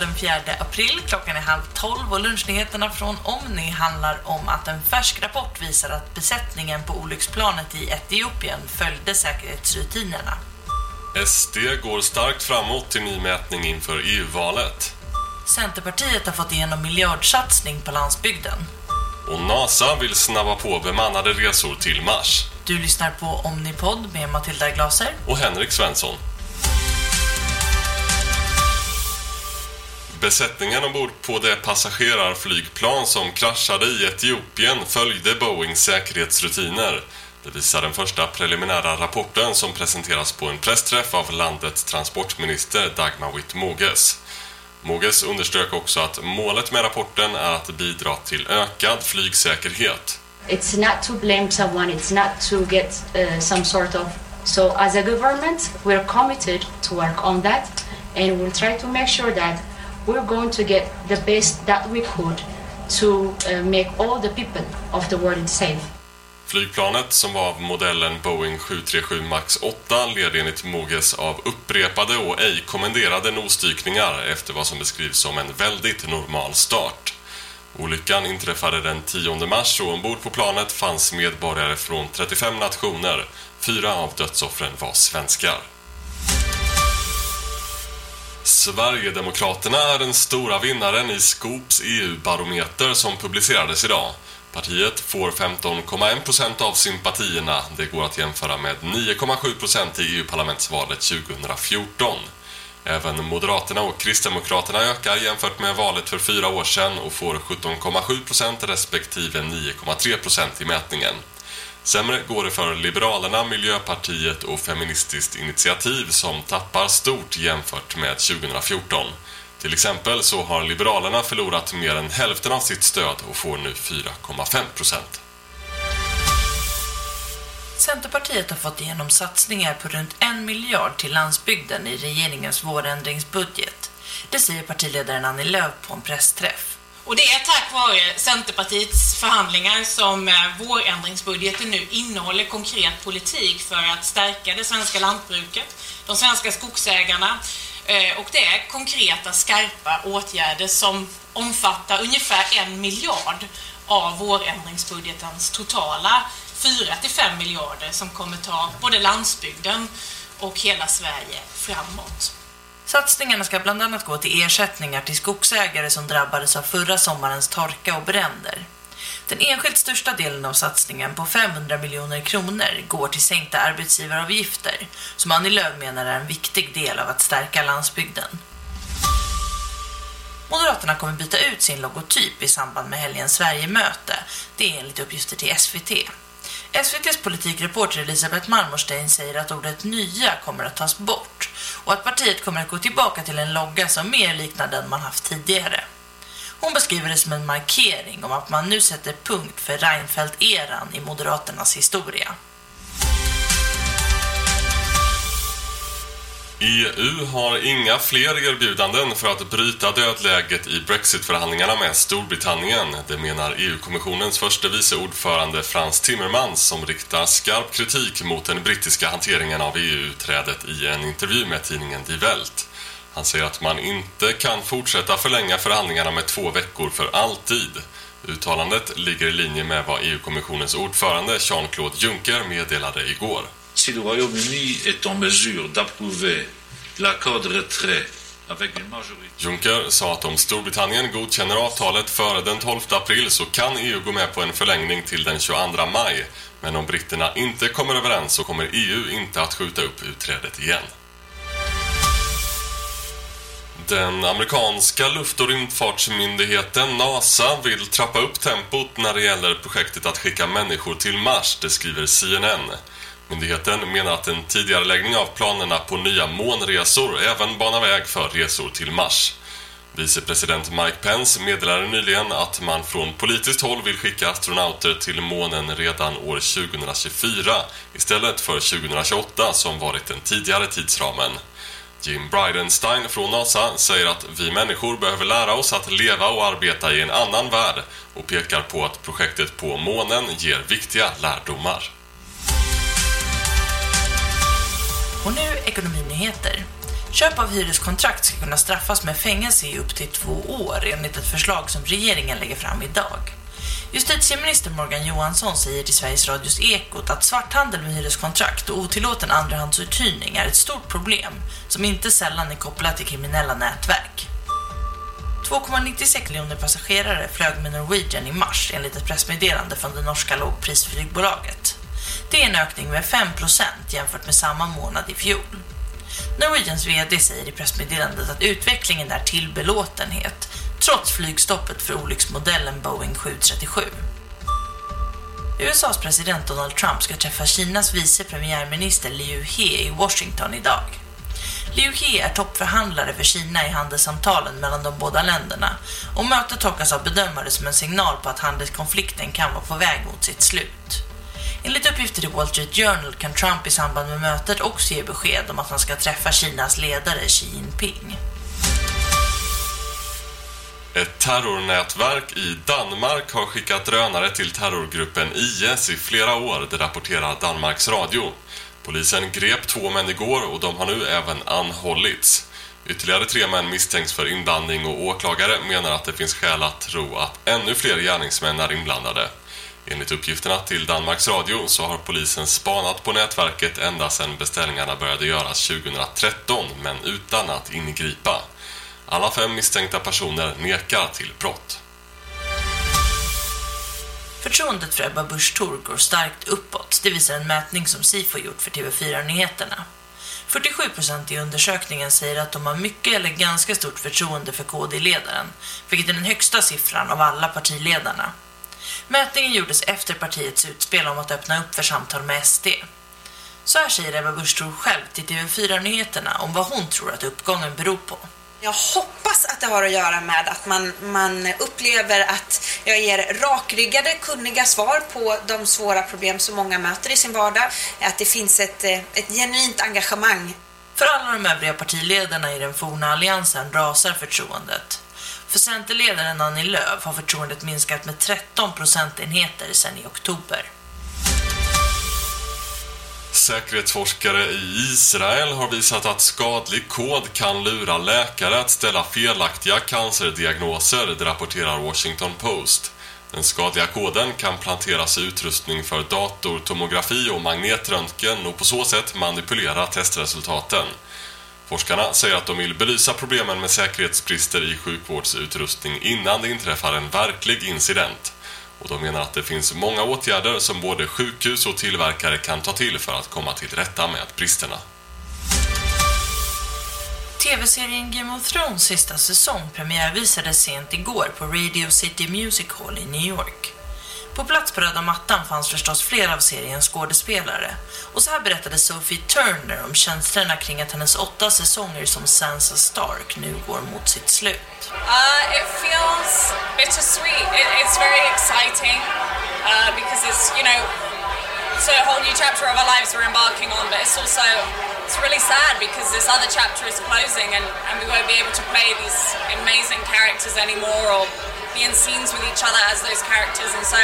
den 4 april. Klockan är halv tolv och lunchnyheterna från Omni handlar om att en färsk rapport visar att besättningen på olycksplanet i Etiopien följde säkerhetsrutinerna. SD går starkt framåt till ny mätning inför EU-valet. Centerpartiet har fått igenom miljardsatsning på landsbygden. Och NASA vill snabba på bemannade resor till Mars. Du lyssnar på Omnipod med Matilda Glaser. Och Henrik Svensson. Besättningen ombord på det passagerarflygplan som kraschade i Etiopien följde Boeings säkerhetsrutiner. Det visar den första preliminära rapporten som presenteras på en pressträff av landets transportminister Dagmar Witt-Moges. Moges underströk också att målet med rapporten är att bidra till ökad flygsäkerhet. It's not to blame someone, it's not to get uh, some sort of... So as a government, we're committed to work on that and we'll try to make sure that we're going to get the best that we could to uh, make all the people of the world safe. Flygplanet som var av modellen Boeing 737 MAX 8 led enligt Moges av upprepade och ej kommenderade nosdykningar efter vad som beskrivs som en väldigt normal start. Olyckan inträffade den 10 mars och ombord på planet fanns medborgare från 35 nationer. Fyra av dödsoffren var svenskar. Sverigedemokraterna är den stora vinnaren i Skops EU-barometer som publicerades idag. Partiet får 15,1% av sympatierna. Det går att jämföra med 9,7% i EU-parlamentsvalet 2014. Även Moderaterna och Kristdemokraterna ökar jämfört med valet för fyra år sedan och får 17,7% respektive 9,3% i mätningen. Sämre går det för Liberalerna, Miljöpartiet och Feministiskt initiativ som tappar stort jämfört med 2014. Till exempel så har Liberalerna förlorat mer än hälften av sitt stöd och får nu 4,5%. Centerpartiet har fått igenom satsningar på runt en miljard till landsbygden i regeringens vårändringsbudget. Det säger partiledaren Annie Lööf på en pressträff. Och det är tack vare Centerpartiets förhandlingar som eh, vårändringsbudgeten nu innehåller konkret politik för att stärka det svenska lantbruket, de svenska skogsägarna eh, och det är konkreta skarpa åtgärder som omfattar ungefär en miljard av vårändringsbudgetens totala 4-5 miljarder som kommer ta både landsbygden och hela Sverige framåt. Satsningarna ska bland annat gå till ersättningar till skogsägare som drabbades av förra sommarens torka och bränder. Den enskilt största delen av satsningen på 500 miljoner kronor går till sänkta arbetsgivaravgifter som Annie Lööf menar är en viktig del av att stärka landsbygden. Moderaterna kommer byta ut sin logotyp i samband med helgens Sverigemöte. Det är enligt uppgifter till SVT. SVTs politikreporter Elisabeth Malmorstein säger att ordet nya kommer att tas bort och att partiet kommer att gå tillbaka till en logga som mer liknar den man haft tidigare. Hon beskriver det som en markering om att man nu sätter punkt för Reinfeldt-eran i Moderaternas historia. EU har inga fler erbjudanden för att bryta dödläget i Brexit-förhandlingarna med Storbritannien. Det menar EU-kommissionens första vice ordförande Frans Timmermans som riktar skarp kritik mot den brittiska hanteringen av EU-trädet i en intervju med tidningen Die Welt. Han säger att man inte kan fortsätta förlänga förhandlingarna med två veckor för alltid. Uttalandet ligger i linje med vad EU-kommissionens ordförande Jean-Claude Juncker meddelade igår. Si le Royaume-Uni est en mesure d'approuver l'accord de retrait avec une majorité... Juncker sa att om Storbritannien godkänner avtalet före den 12 april så kan EU gå med på en förlängning till den 22 maj. Men om britterna inte kommer överens så kommer EU inte att skjuta upp utträdet igen. Den amerikanska luft- och rymdfartsmyndigheten NASA vill trappa upp tempot när det gäller projektet att skicka människor till Mars, det skriver CNN. Myndigheten menar att en tidigareläggning av planerna på nya månresor även banar väg för resor till Mars. Vicepresident Mike Pence meddelade nyligen att man från politiskt håll vill skicka astronauter till månen redan år 2024 istället för 2028 som varit den tidigare tidsramen. Jim Bridenstine från NASA säger att vi människor behöver lära oss att leva och arbeta i en annan värld och pekar på att projektet på månen ger viktiga lärdomar. Och nu ekonominyheter. Köp av hyreskontrakt ska kunna straffas med fängelse i upp till två år enligt ett förslag som regeringen lägger fram idag. Justitieminister Morgan Johansson säger till Sveriges Radios Ekot att svarthandel med hyreskontrakt och otillåten andrahandsuthyrning är ett stort problem som inte sällan är kopplat till kriminella nätverk. 2,96 miljoner passagerare flög med Norwegian i mars enligt ett pressmeddelande från det norska lågprisflygbolaget. Det är en ökning med 5% jämfört med samma månad i fjol. Norwegians VD säger i pressmeddelandet att utvecklingen är till belåtenhet trots flygstoppet för olycksmodellen Boeing 737. USAs president Donald Trump ska träffa Kinas vice premiärminister Liu He i Washington idag. Liu He är toppförhandlare för Kina i handelssamtalen mellan de båda länderna och mötet tolkas av bedömare som en signal på att handelskonflikten kan vara på väg mot sitt slut. Enligt uppgifter i Wall Street Journal kan Trump i samband med mötet också ge besked om att han ska träffa Kinas ledare Xi Jinping. Ett terrornätverk i Danmark har skickat drönare till terrorgruppen IS i flera år, det rapporterar Danmarks Radio. Polisen grep två män igår och de har nu även anhållits. Ytterligare tre män misstänks för inblandning och åklagare menar att det finns skäl att tro att ännu fler gärningsmän är inblandade. Enligt uppgifterna till Danmarks Radio så har polisen spanat på nätverket ända sedan beställningarna började göras 2013 men utan att ingripa. Alla fem misstänkta personer nekar till brott. Förtroendet för Ebba Busch Thor går starkt uppåt. Det visar en mätning som SIFO gjort för TV4-nyheterna. 47% i undersökningen säger att de har mycket eller ganska stort förtroende för KD-ledaren, vilket är den högsta siffran av alla partiledarna. Mätningen gjordes efter partiets utspel om att öppna upp för samtal med SD. Så här säger Ebba Busch själv till TV4-nyheterna om vad hon tror att uppgången beror på. Jag hoppas att det har att göra med att man, man upplever att jag ger rakryggade, kunniga svar på de svåra problem som många möter i sin vardag. Att det finns ett, ett genuint engagemang. För alla de övriga partiledarna i den forna alliansen rasar förtroendet. För Centerledaren Annie Lööf har förtroendet minskat med 13 procentenheter sedan i oktober. Säkerhetsforskare i Israel har visat att skadlig kod kan lura läkare att ställa felaktiga cancerdiagnoser, det rapporterar Washington Post. Den skadliga koden kan planteras i utrustning för datortomografi och magnetröntgen och på så sätt manipulera testresultaten. Forskarna säger att de vill belysa problemen med säkerhetsbrister i sjukvårdsutrustning innan det inträffar en verklig incident. Och de menar att det finns många åtgärder som både sjukhus och tillverkare kan ta till för att komma till rätta med bristerna. TV-serien Game of Thrones sista säsong premiärvisades sent igår på Radio City Music Hall i New York. På plats på röda mattan fanns förstås flera av seriens skådespelare. Och så här berättade Sophie Turner om känslorna kring att hennes åtta säsonger som Sansa Stark nu går mot sitt slut. Uh, it feels bittersweet. It, it's very exciting uh, because it's, you know, it's a whole new chapter of our lives we're embarking on, but it's also it's really sad because this other chapter is closing and, and we won't be able to play these amazing characters anymore or be in scenes with each other as those characters, and so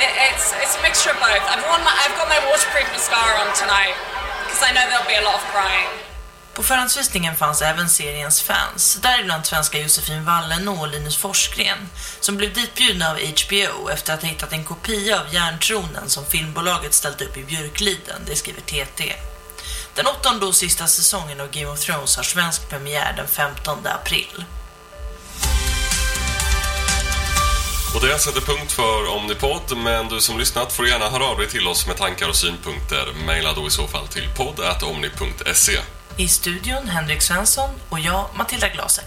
it, it's it's a mixture of both. I've worn my, I've got my waterproof mascara on tonight because I know there'll be a lot of crying. På förhandsvisningen fanns även seriens fans, däribland svenska Josefin Wallenå och Linus Forsgren, som blev ditbjudna av HBO efter att ha hittat en kopia av Järntronen som filmbolaget ställt upp i Björkliden, det skriver TT. Den åttonde och sista säsongen av Game of Thrones har svensk premiär den 15 april. Och det sätter punkt för Omnipod, men du som lyssnat får gärna höra av dig till oss med tankar och synpunkter. Maila då i så fall till podd.omni.se. I studion Henrik Svensson och jag Matilda Glaser.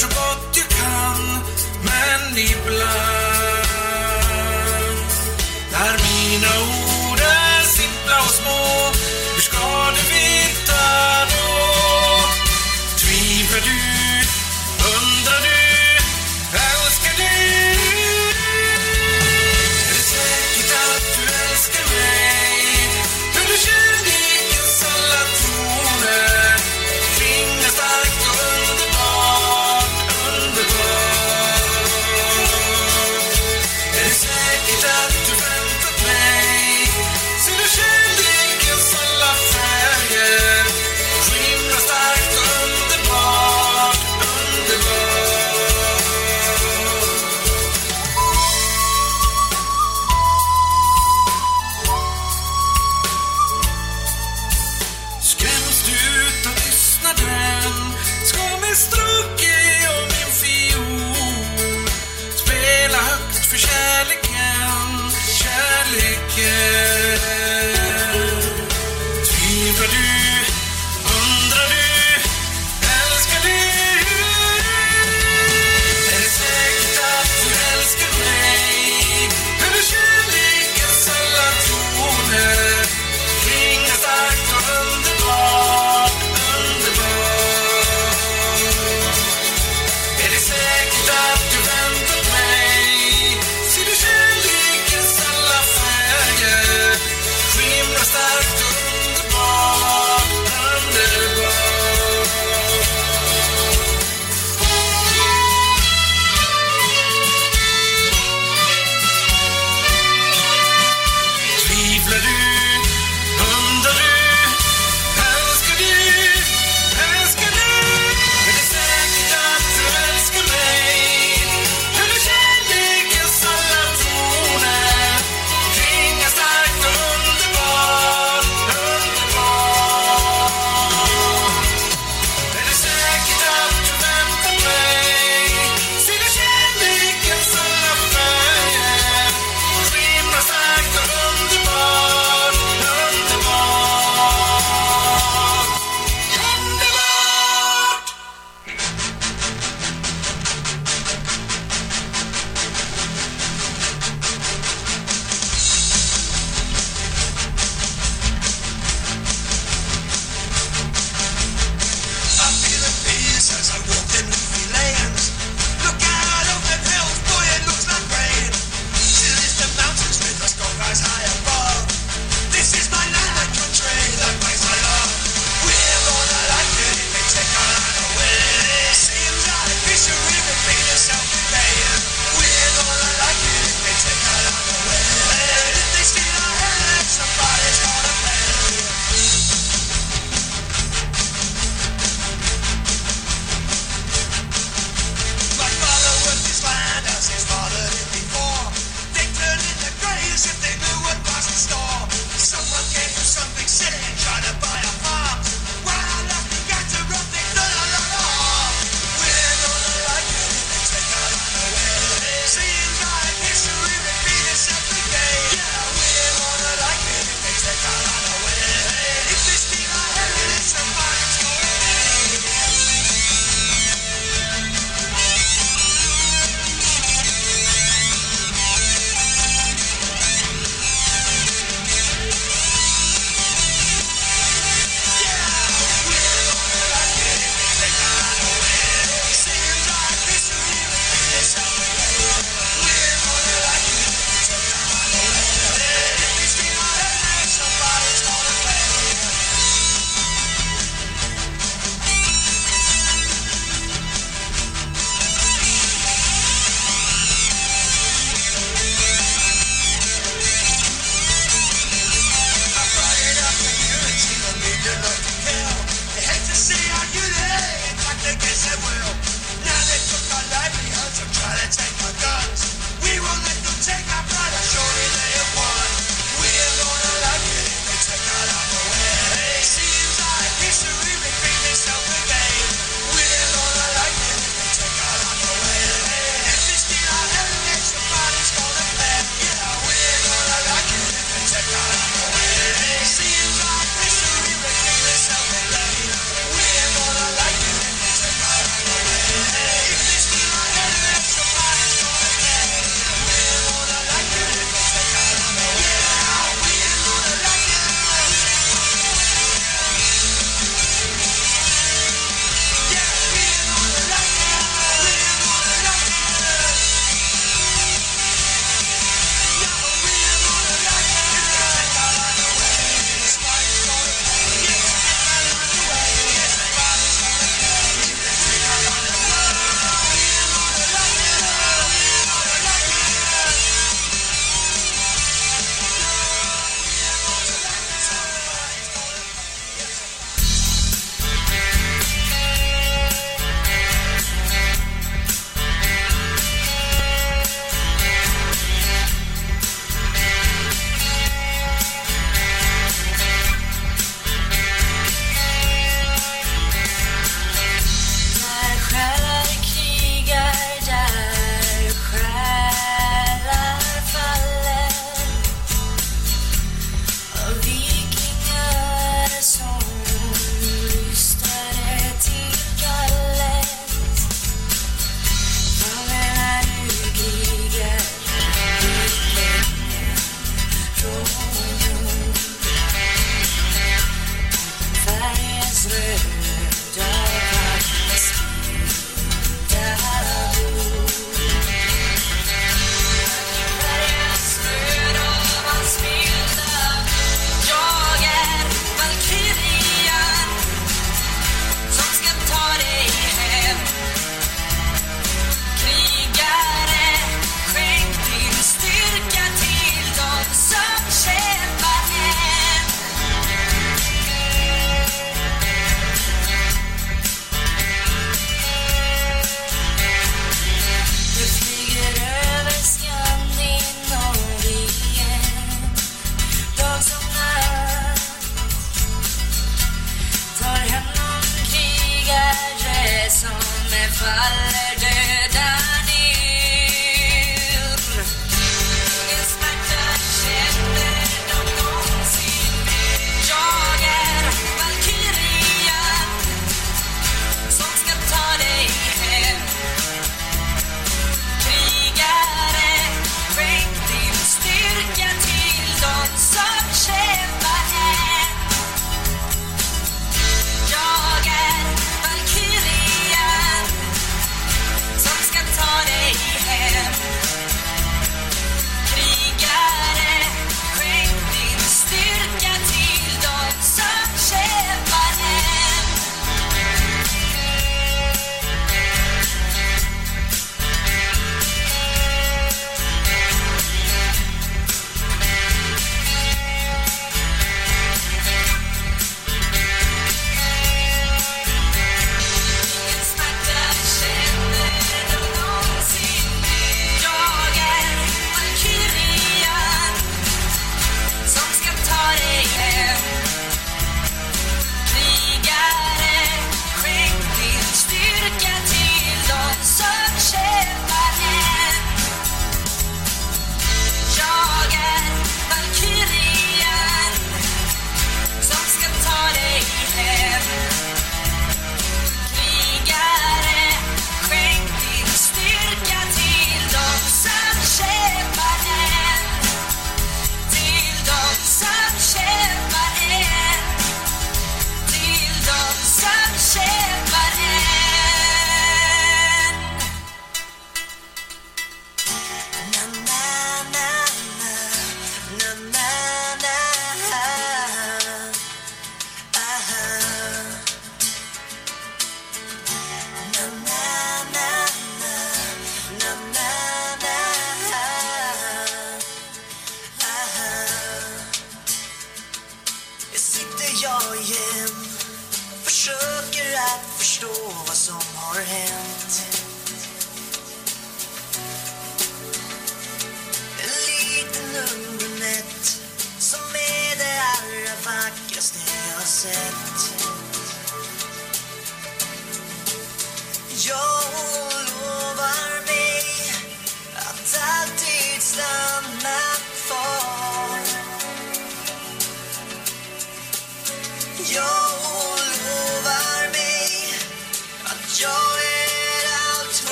så gott jag kan, men ibland är mina ord yeah.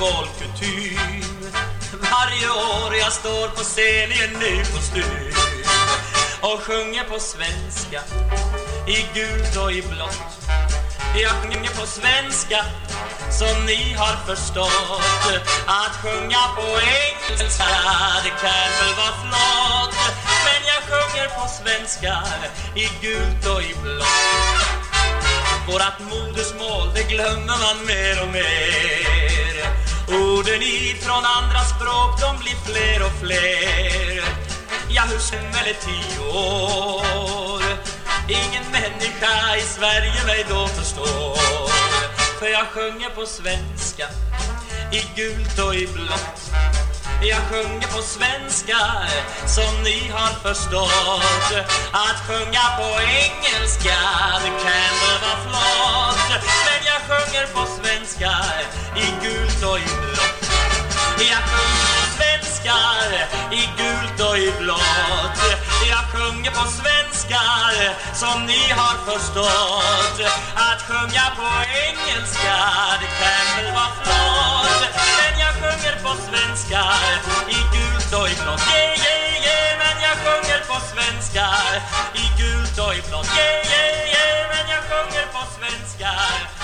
valkutym Varje år jag står på scen i en ny kostym Och sjunger på svenska I gult och i blått. Jag sjunger på svenska Som ni har förstått. Att sjunga på engelska Det kan väl vara flott. Men jag sjunger på svenska I gult och i blått. Vårat modersmål det glömmer man mer och mer. Orden hit från andra språk, de blir fler och fler. Ja, hur fem eller tio år. Ingen människa i Sverige mig då förstår. För jag sjunger på svenska I gult och i blått. Jag sjunger på svenska som ni har förstått. Att sjunga på engelska det kan väl vara flott. Men jag sjunger på svenska svenskar i gult och i blått. Jag sjunger på svenskar i gult och i blått. Jag sjunger på svenskar som ni har förstått. Att sjunga på engelska det kan väl vara flott. Men jag sjunger på svenskar i gult och i blått. Yeah, yeah, yeah. Men jag sjunger på svenskar i gult och i blått. Yeah, yeah, yeah. Men jag sjunger på svenskar.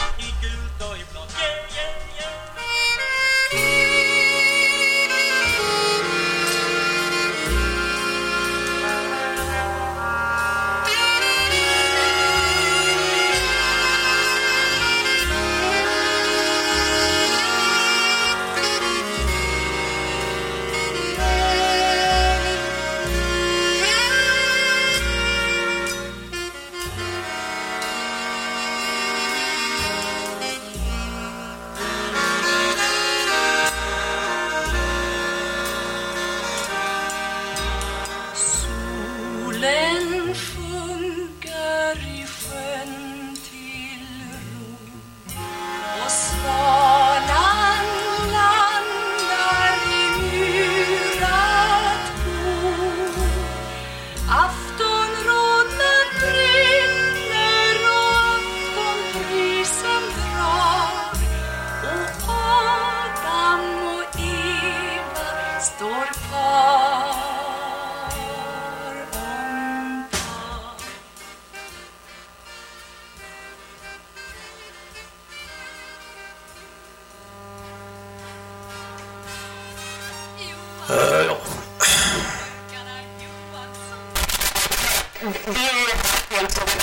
Eh, ja.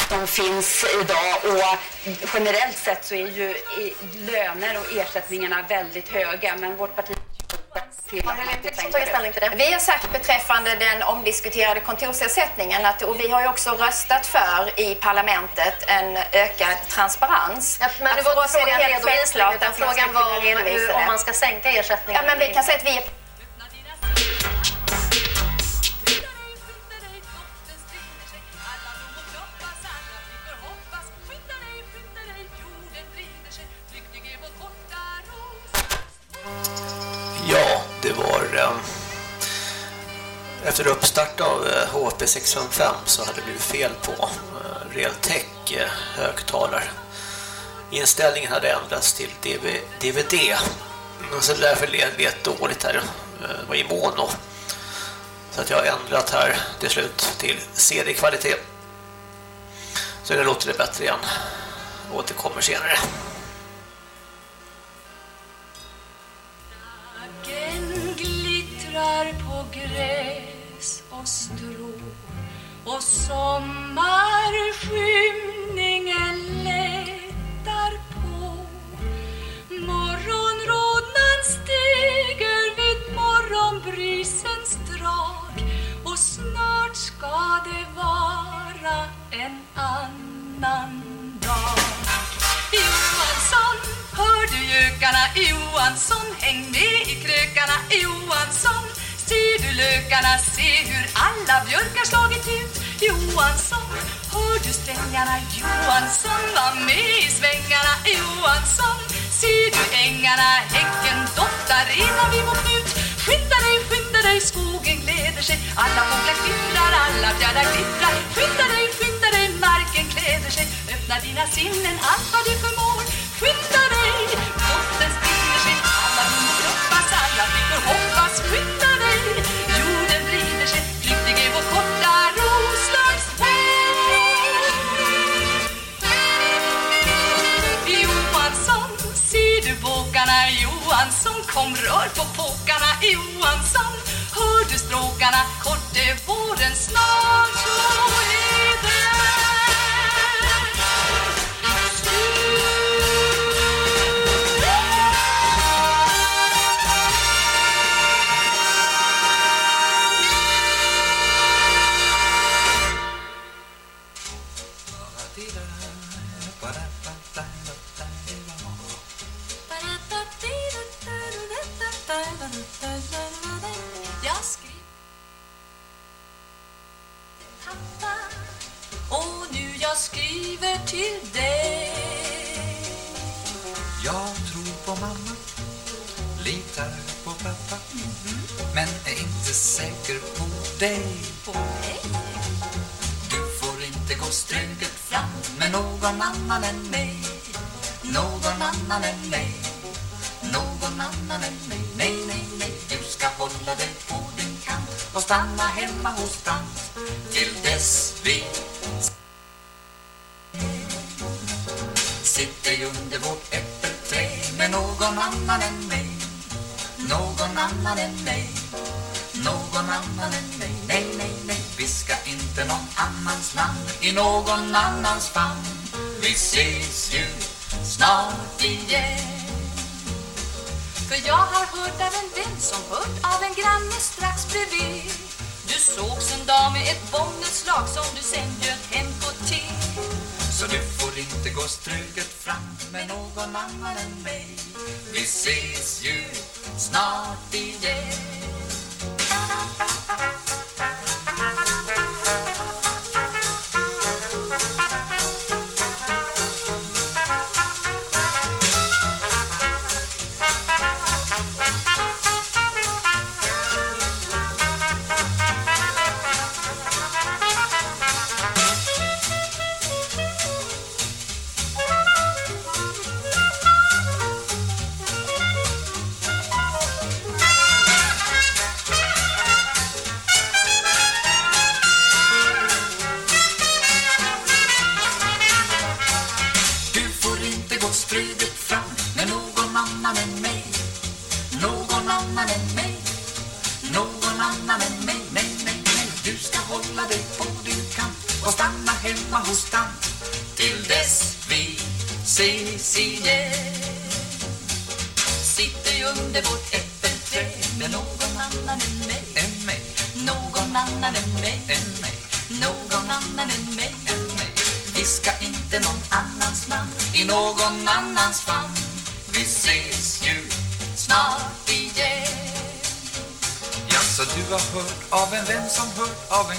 Som finns idag och generellt sett så är ju i- löner och ersättningarna väldigt höga men vårt parti Har Helene tagit ställning till det? Vi har sagt beträffande den omdiskuterade kontorsersättningen att, och vi har ju också röstat för i parlamentet en ökad transparens. Ja, men Att det för var frågan redovisning, utan frågan var om man ska sänka ersättningen. Ja, men vi kan säga att vi efter uppstart av eh, HP 605 så hade det blivit fel på eh, Realtek eh, högtalare. Inställningen hade ändrats till DVD. Och så därför lät lät dåligt här. Det var i mono. Så att jag har ändrat här till slut till CD-kvalitet. Så nu låter det bättre igen. Återkommer senare. Dagen glittrar på gräs och strå och sommarskymningen lättar på. Morgonrodnan stiger vid morgonbrisens drag och snart ska det vara en annan dag. Johansson, hör du gökarna? Johansson, häng med i krökarna. Johansson, ser du lökarna? Se hur alla björkar slagit ut. Johansson, hör du strängarna? Johansson, var med i svängarna. Johansson, ser du ängarna? Häcken doftar innan vi mot Knut. Skynda dig, skynda dig, skogen gläder sig. Alla fåglar kvittrar, alla fjärdar glittrar. Skynda dig, skynda dig, marken kläder sig. Öppna dina sinnen, allt vad du förmår. Skynda dig, du? Johansson, kom rör på påkarna. Johansson, hör du stråkarna? Kort är våren snart jag skriver till dig. Jag tror på mamma, litar på pappa Men är inte säker på dig. På mig? gå struget fram med någon annan än mig. Någon annan än mig. Någon annan än mig. Nej, nej, nej Du ska hålla dig på din kant Och stanna hemma hos tant. Till dess vi Sitter ju under vårt äppelträd Med någon annan än mig. Någon annan än mig. Någon annan än mig. Nej, nej, nej Viska inte någon annans namn I någon annans famn. Vi ses ju snart igen. För jag har hört av en vän som hört av en granne strax bredvid. Du sågs en dag med ett bombnedslag som du sen bjöd hem på te. Så du får inte gå struket fram med någon annan än mig. Vi ses ju snart igen.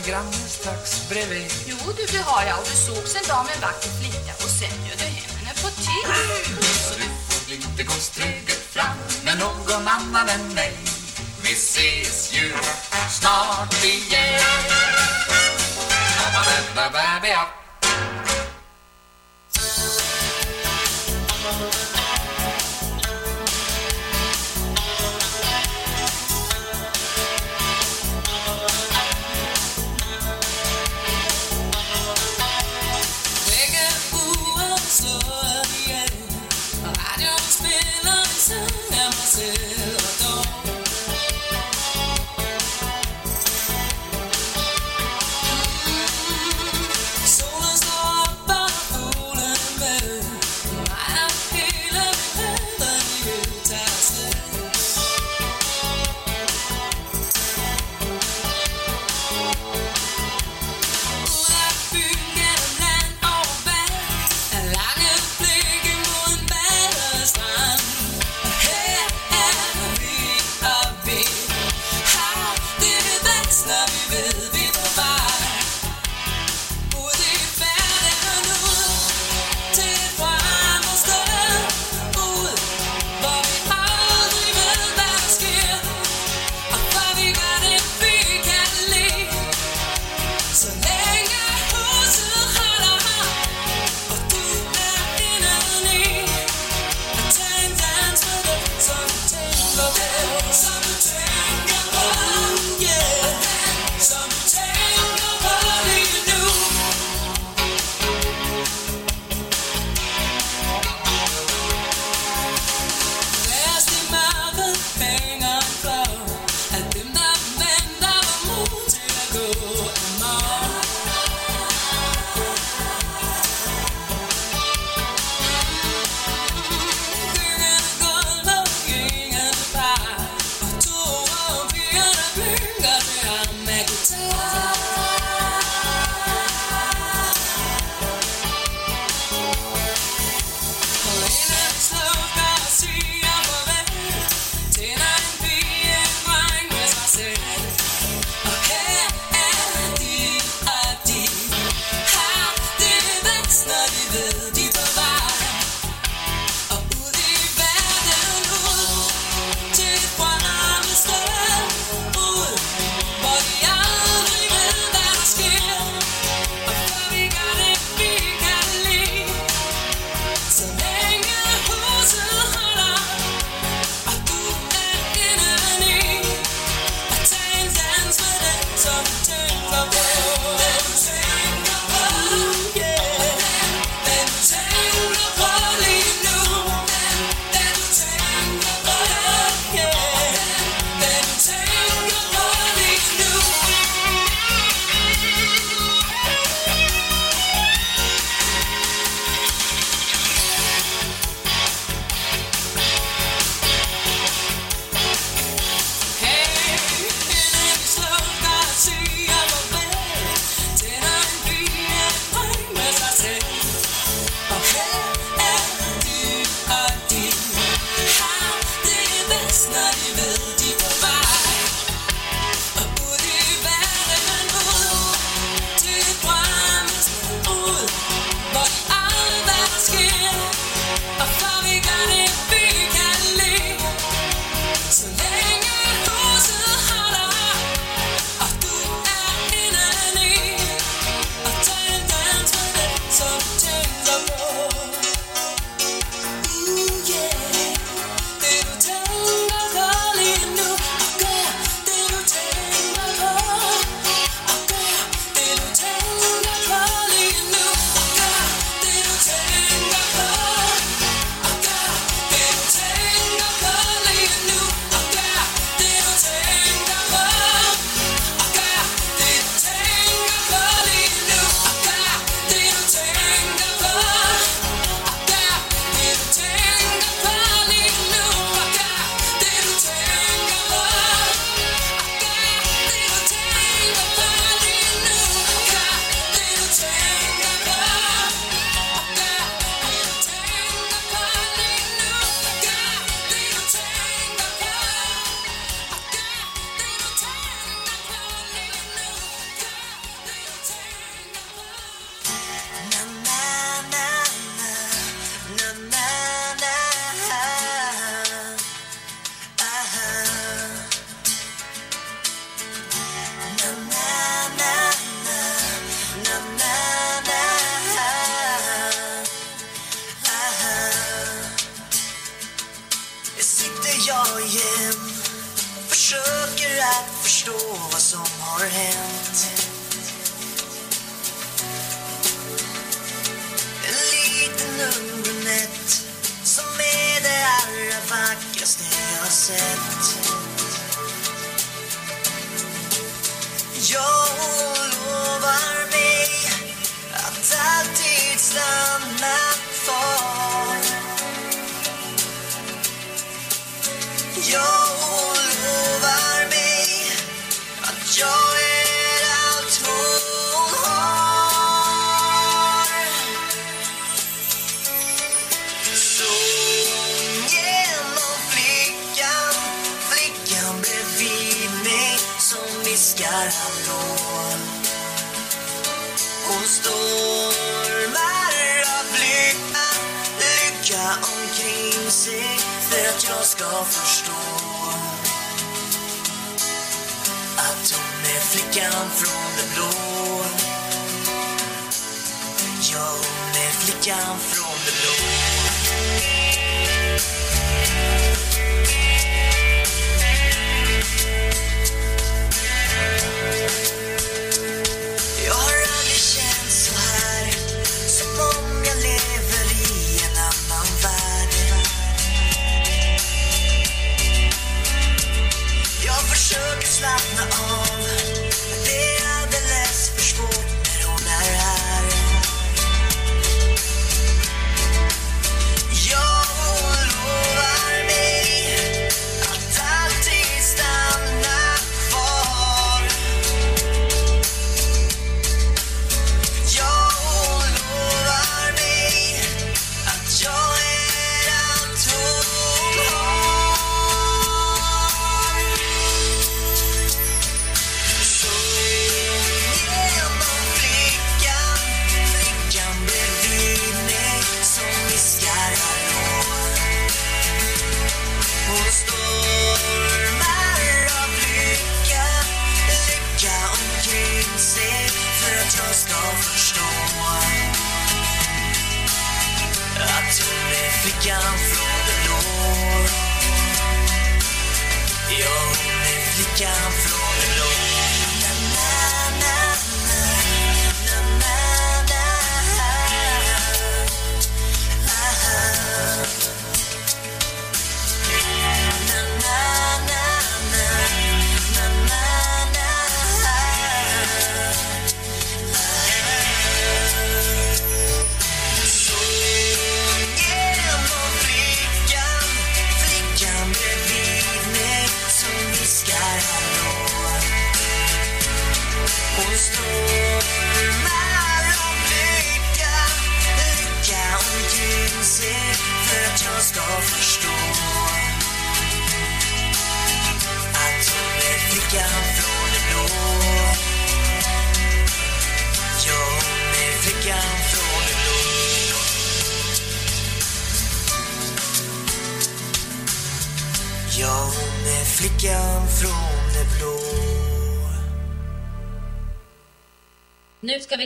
Granne strax bredvid. Jo du, det har jag. Och du sågs en dag med en vacker flicka och sen bjöd du hem henne på te. Så du får inte gå struget fram med någon annan än mig. Vi ses ju snart igen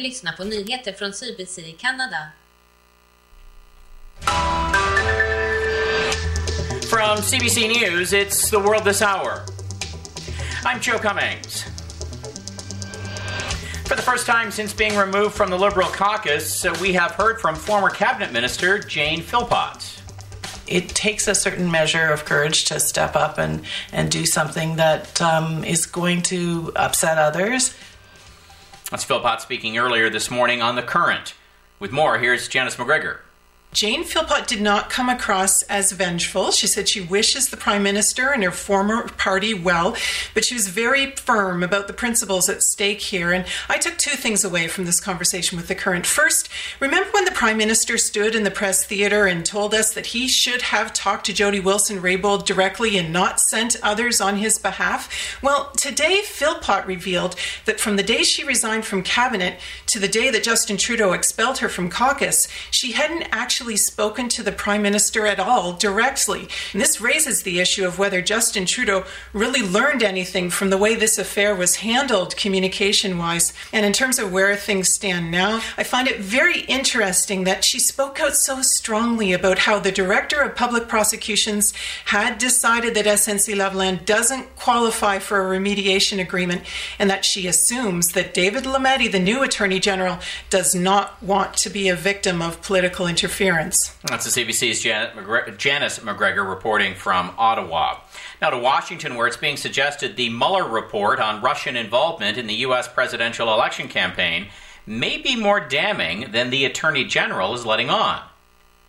lyssna på nyheter från CBC i Kanada. From CBC News, it's the world this hour. I'm Joe Cummings. For the first time since being removed from the Liberal caucus, uh, we have heard from former cabinet minister Jane Philpott. it takes a certain measure of courage to step up and, and do something that um, is going to upset others. That's Phil Philpott speaking earlier this morning on The Current. With more, here's Janice McGregor. Jane Philpott did not come across as vengeful. She said she wishes the Prime Minister and her former party well, but she was very firm about the principles at stake here. And I took two things away from this conversation with the current. First, remember when the Prime Minister stood in the press theatre and told us that he should have talked to Jody Wilson Raybould directly and not sent others on his behalf? Well, today Philpott revealed that from the day she resigned from cabinet to the day that Justin Trudeau expelled her from caucus, she hadn't actually actually spoken to the Prime Minister at all directly. And this raises the issue of whether Justin Trudeau really learned anything from the way this affair was handled communication wise. And in terms of where things stand now, I find it very interesting that she spoke out so strongly about how the Director of Public Prosecutions had decided that SNC Lavalin doesn't qualify for a remediation agreement and that she assumes that David Lametti, the new Attorney General, does not want to be a victim of political interference. That's the CBC's McGre- Janice McGregor reporting from Ottawa. Now to Washington, where it's being suggested the Mueller report on Russian involvement in the U.S. presidential election campaign may be more damning than the Attorney General is letting on.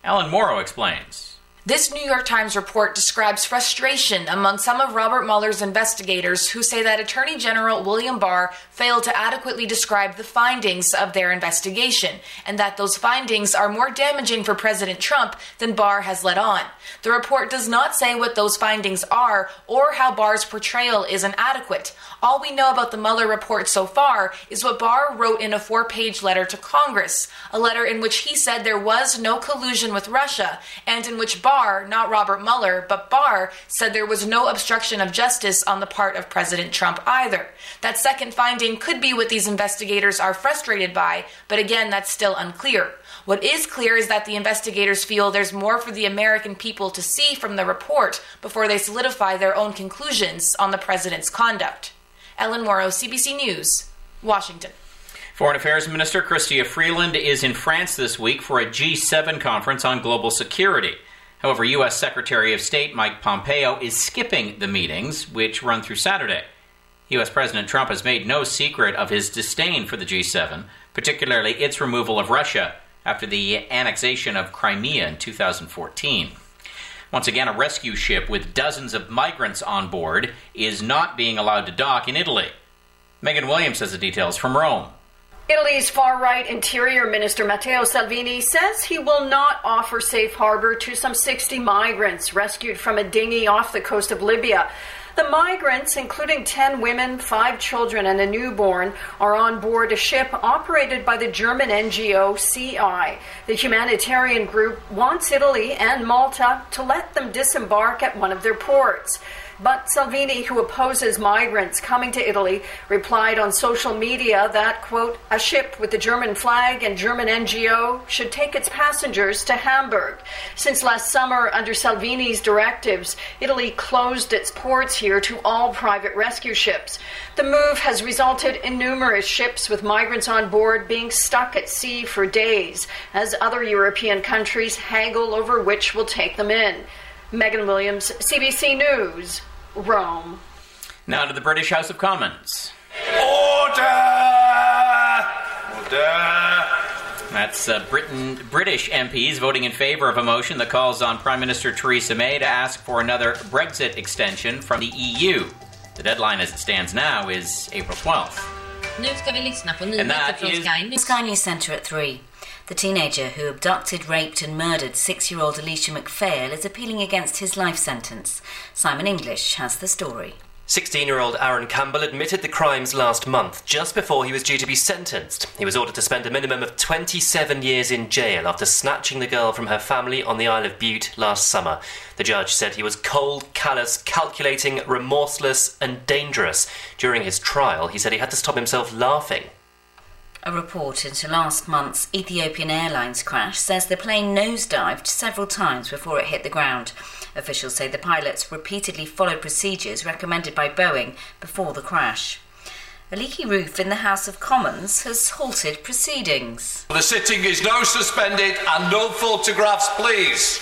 Alan Morrow explains. This New York Times report describes frustration among some of Robert Mueller's investigators who say that Attorney General William Barr failed to adequately describe the findings of their investigation, and that those findings are more damaging for President Trump than Barr has let on. The report does not say what those findings are or how Barr's portrayal is inadequate. All we know about the Mueller report so far is what Barr wrote in a four page letter to Congress, a letter in which he said there was no collusion with Russia, and in which Barr, not Robert Mueller, but Barr, said there was no obstruction of justice on the part of President Trump either. That second finding could be what these investigators are frustrated by, but again, that's still unclear. What is clear is that the investigators feel there's more for the American people to see from the report before they solidify their own conclusions on the president's conduct. Ellen Morrow, CBC News, Washington. Foreign Affairs Minister Chrystia Freeland is in France this week for a G7 conference on global security. However, U.S. Secretary of State Mike Pompeo is skipping the meetings, which run through Saturday. U.S. President Trump has made no secret of his disdain for the G7, particularly its removal of Russia after the annexation of Crimea in 2014. Once again, a rescue ship with dozens of migrants on board is not being allowed to dock in Italy. Megan Williams has the details from Rome. Italy's far right Interior Minister Matteo Salvini says he will not offer safe harbor to some 60 migrants rescued from a dinghy off the coast of Libya. The migrants, including 10 women, 5 children, and a newborn, are on board a ship operated by the German NGO CI. The humanitarian group wants Italy and Malta to let them disembark at one of their ports. But Salvini, who opposes migrants coming to Italy, replied on social media that, quote, a ship with the German flag and German NGO should take its passengers to Hamburg. Since last summer, under Salvini's directives, Italy closed its ports here to all private rescue ships. The move has resulted in numerous ships with migrants on board being stuck at sea for days as other European countries haggle over which will take them in. Megan Williams, CBC News, Rome. Now to the British House of Commons. Order! Order! That's uh, Britain, British MPs voting in favour of a motion that calls on Prime Minister Theresa May to ask for another Brexit extension from the EU. The deadline as it stands now is April 12th. Nu ska vi lyssna på And nyheter från Sky News. Sky News Centre at 3. The teenager who abducted, raped, and murdered six year old Alicia McPhail is appealing against his life sentence. Simon English has the story. 16 year old Aaron Campbell admitted the crimes last month, just before he was due to be sentenced. He was ordered to spend a minimum of 27 years in jail after snatching the girl from her family on the Isle of Bute last summer. The judge said he was cold, callous, calculating, remorseless, and dangerous. During his trial, he said he had to stop himself laughing. A report into last month's Ethiopian Airlines crash says the plane nosedived several times before it hit the ground. Officials say the pilots repeatedly followed procedures recommended by Boeing before the crash. A leaky roof in the House of Commons has halted proceedings. The sitting is now suspended and no photographs, please.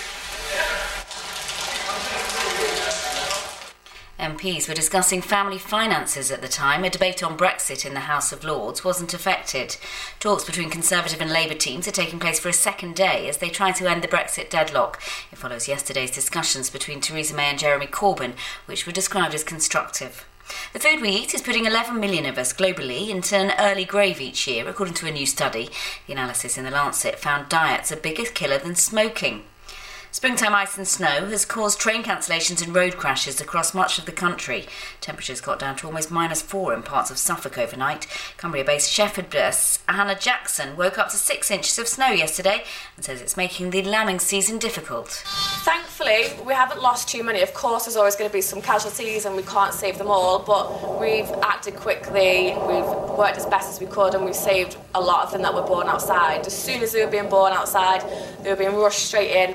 MPs were discussing family finances at the time. A debate on Brexit in the House of Lords wasn't affected. Talks between Conservative and Labour teams are taking place for a second day as they try to end the Brexit deadlock. It follows yesterday's discussions between Theresa May and Jeremy Corbyn, which were described as constructive. The food we eat is putting 11 million of us globally into an early grave each year, according to a new study. The analysis in The Lancet found diets are bigger killer than smoking. Springtime ice and snow has caused train cancellations and road crashes across much of the country. Temperatures got down to almost minus four in parts of Suffolk overnight. Cumbria based shepherdess Hannah Jackson woke up to six inches of snow yesterday and says it's making the lambing season difficult. Thankfully, we haven't lost too many. Of course, there's always going to be some casualties and we can't save them all, but we've acted quickly, we've worked as best as we could, and we've saved a lot of them that were born outside. As soon as they were being born outside, they were being rushed straight in.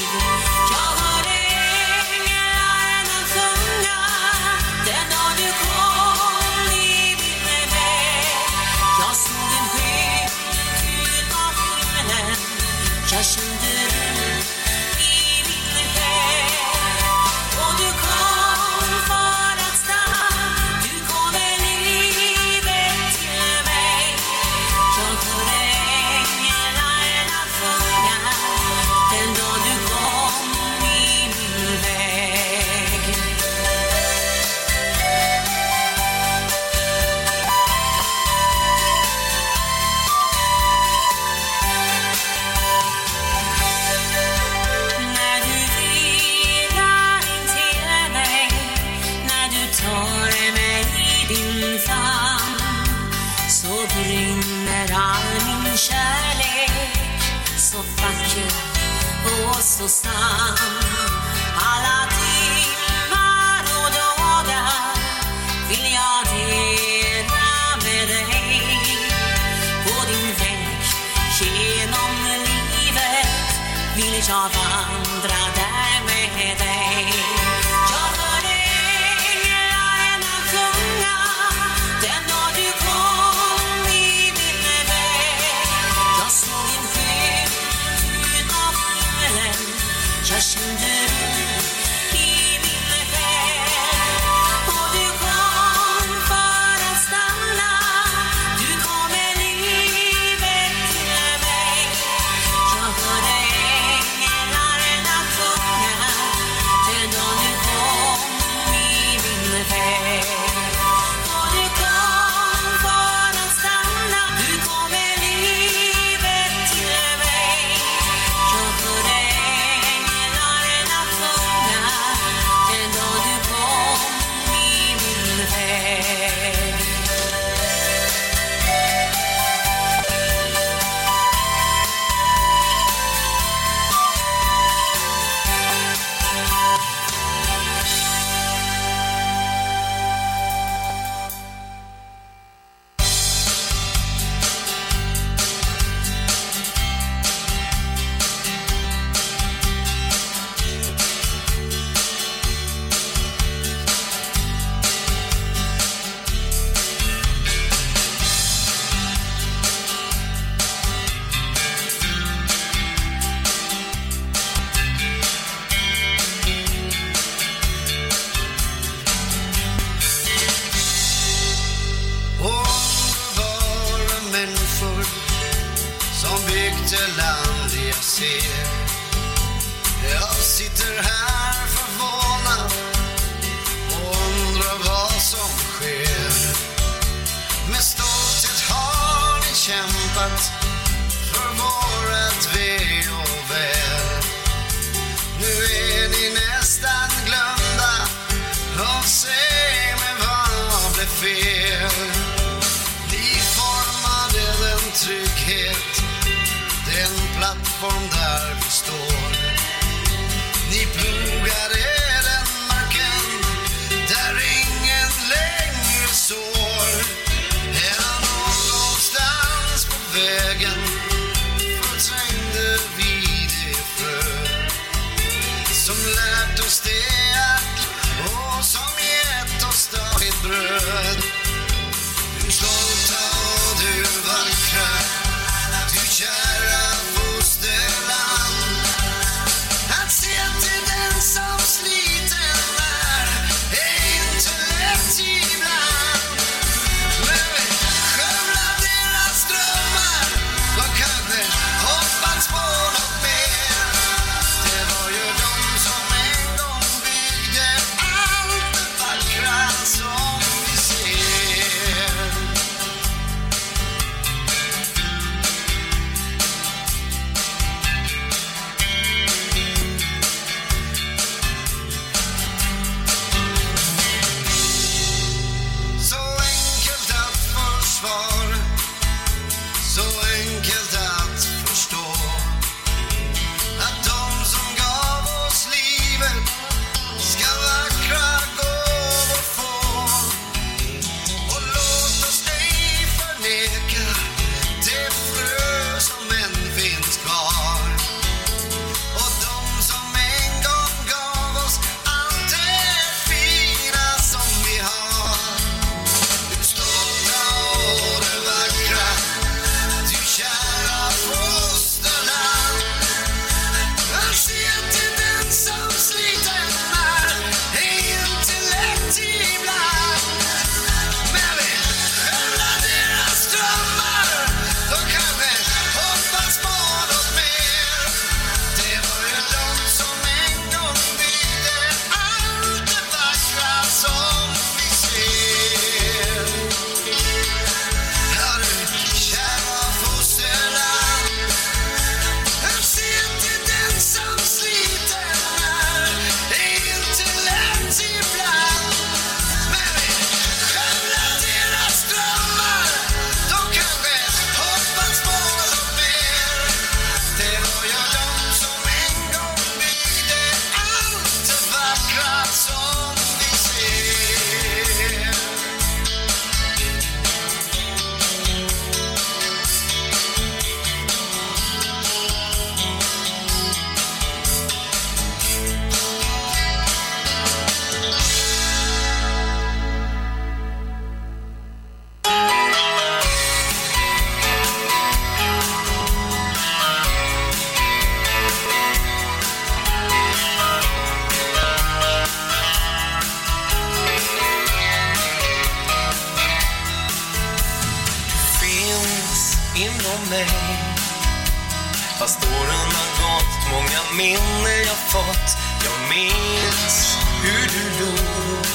Fast åren har gått, många minnen jag fått. Jag minns hur du låg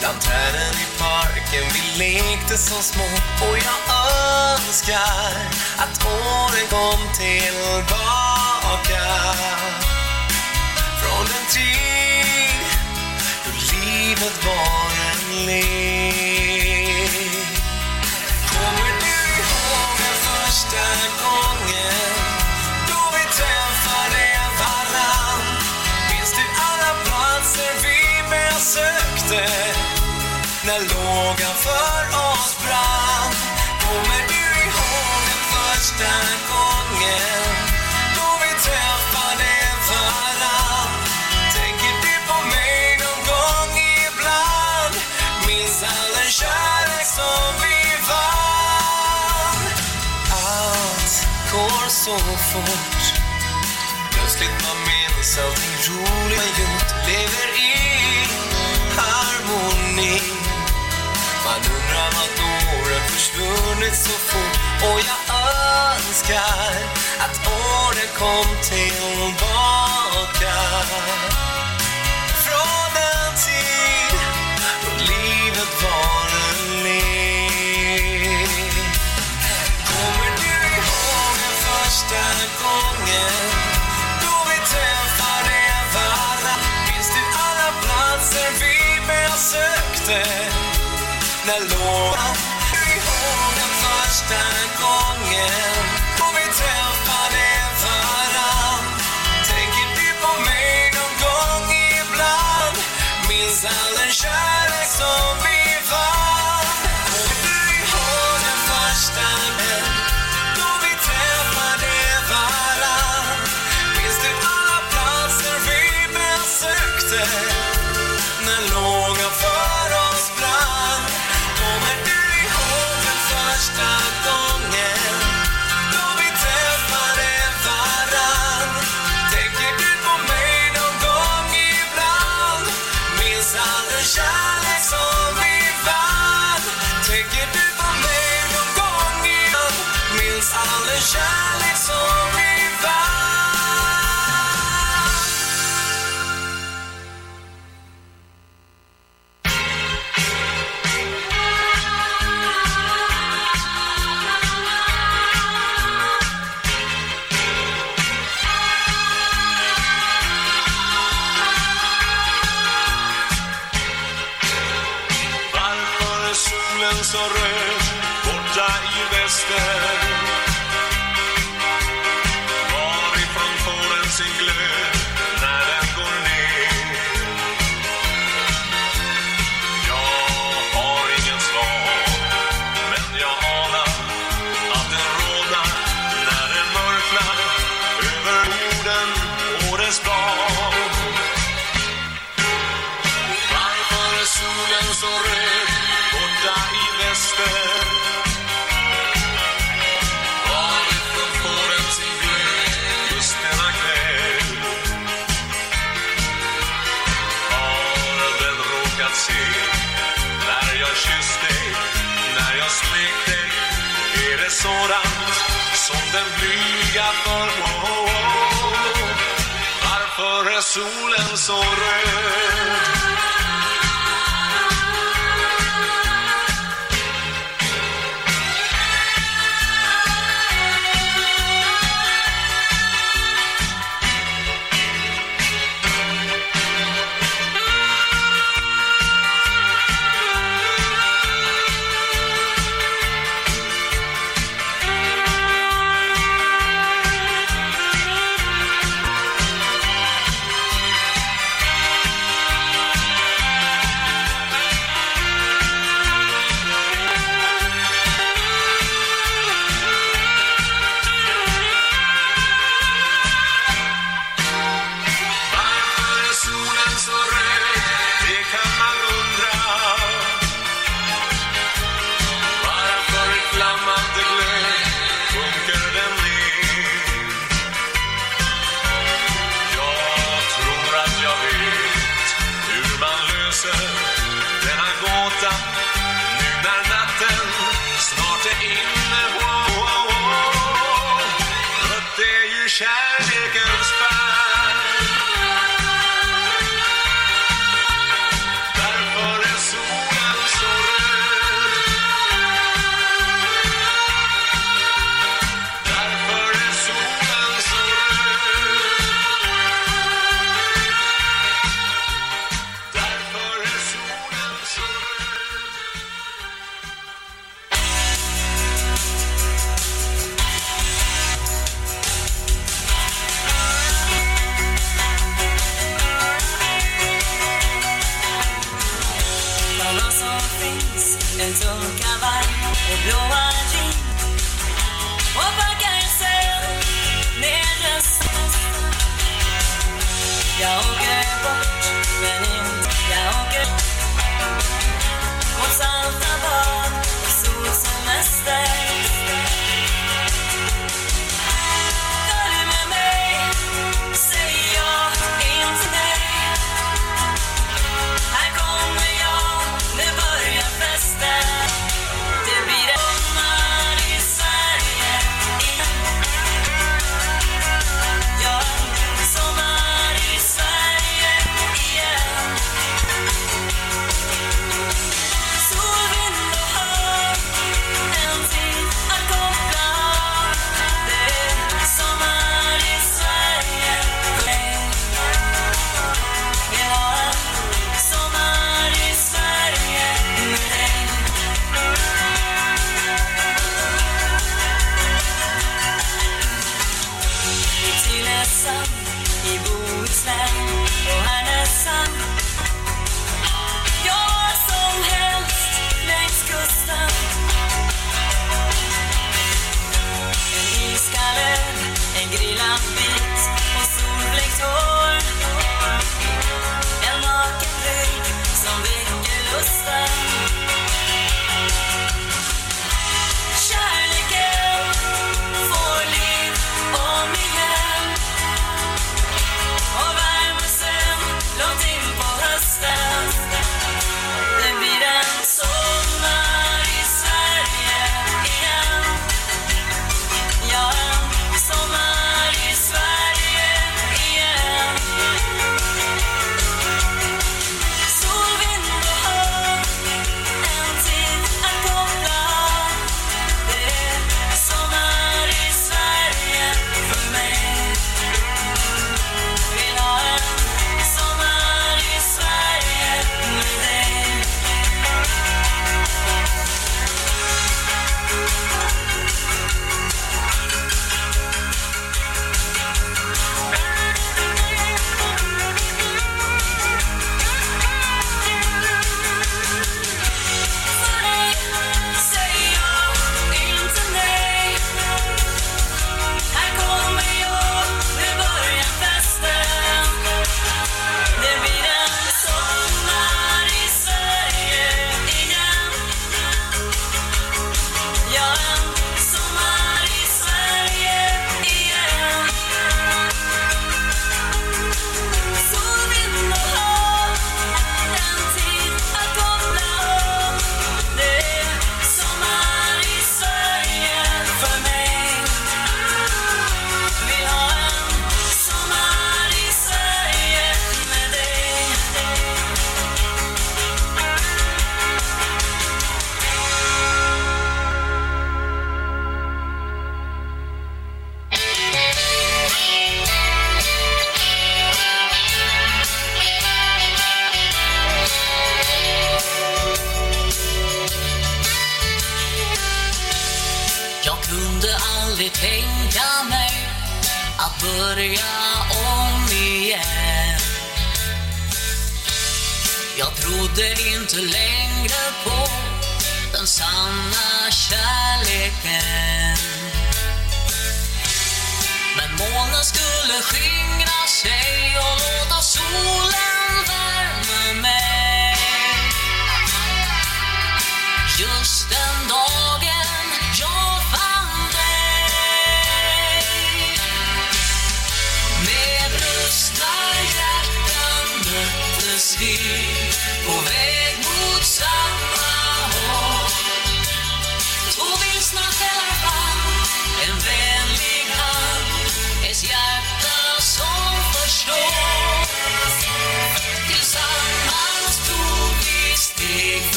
Bland träden i parken, vi lekte som små. Och jag önskar att åren kom tillbaka. Från en tid då livet var en lek. Första gången då vi träffade varann? Minns du alla platser vi besökte när lågan för oss brann? Kommer du ihåg den första gången så fort. Plötsligt man minns allting roligt man gjort Lever i harmoni. Man undrar vart åren försvunnit så fort. Och jag önskar att åren kom tillbaka. Från en tid då livet var en lek. Första gången då vi träffade varann? Minns du alla platser vi besökte när lådan Du ihåg den första gången då vi träffade varann? Tänker du på mig någon gång ibland? Minns all den kärlek som soul.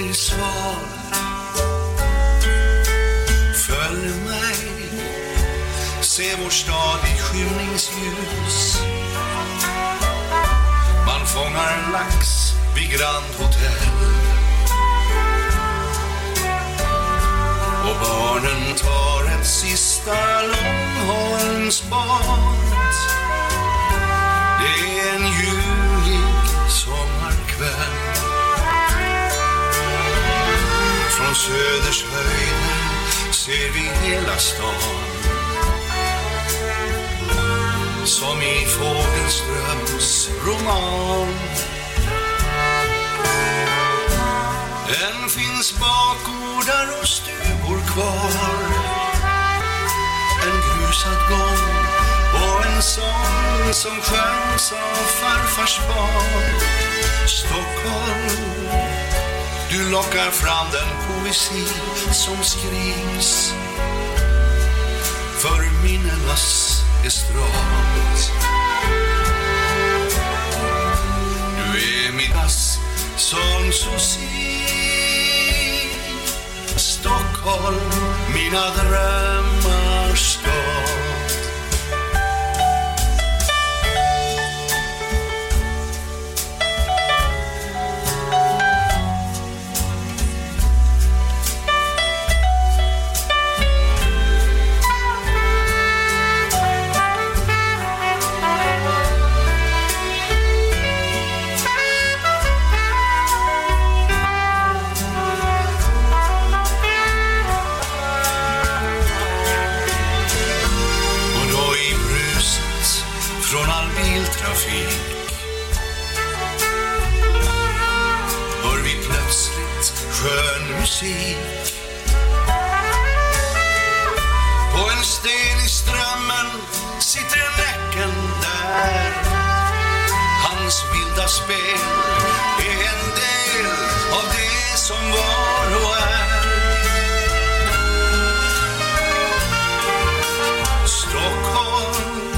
Bleknar och Följ mig. Se vår stad i skymningsljus. Man fångar lax vid Grand Hotel. Och barnen tar ett sista Långholmsbad. Det är en ljuvlig sommarkväll. Från Söders höjder ser vi hela stan som i Fågelströms roman. Än finns bakgårdar och stugor kvar. En grusad gång och en sång som sjöngs av farfars barn. Stockholm, du lockar fram den poesi som skrivs för minnenas estrad. Du är middags som Susie Stockholm, mina drömmars stad. Musik. På en sten i strömmen sitter en näcken där. Hans vilda spel är en del av det som var och är. Stockholm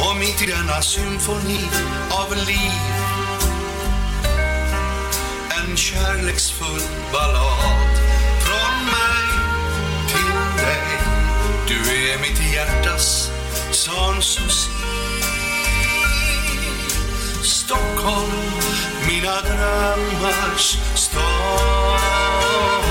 och mitt i denna symfoni av liv kärleksfull ballad. Från mig till dig. Du är mitt hjärtas Sanssouci Stockholm, mina drömmars stad.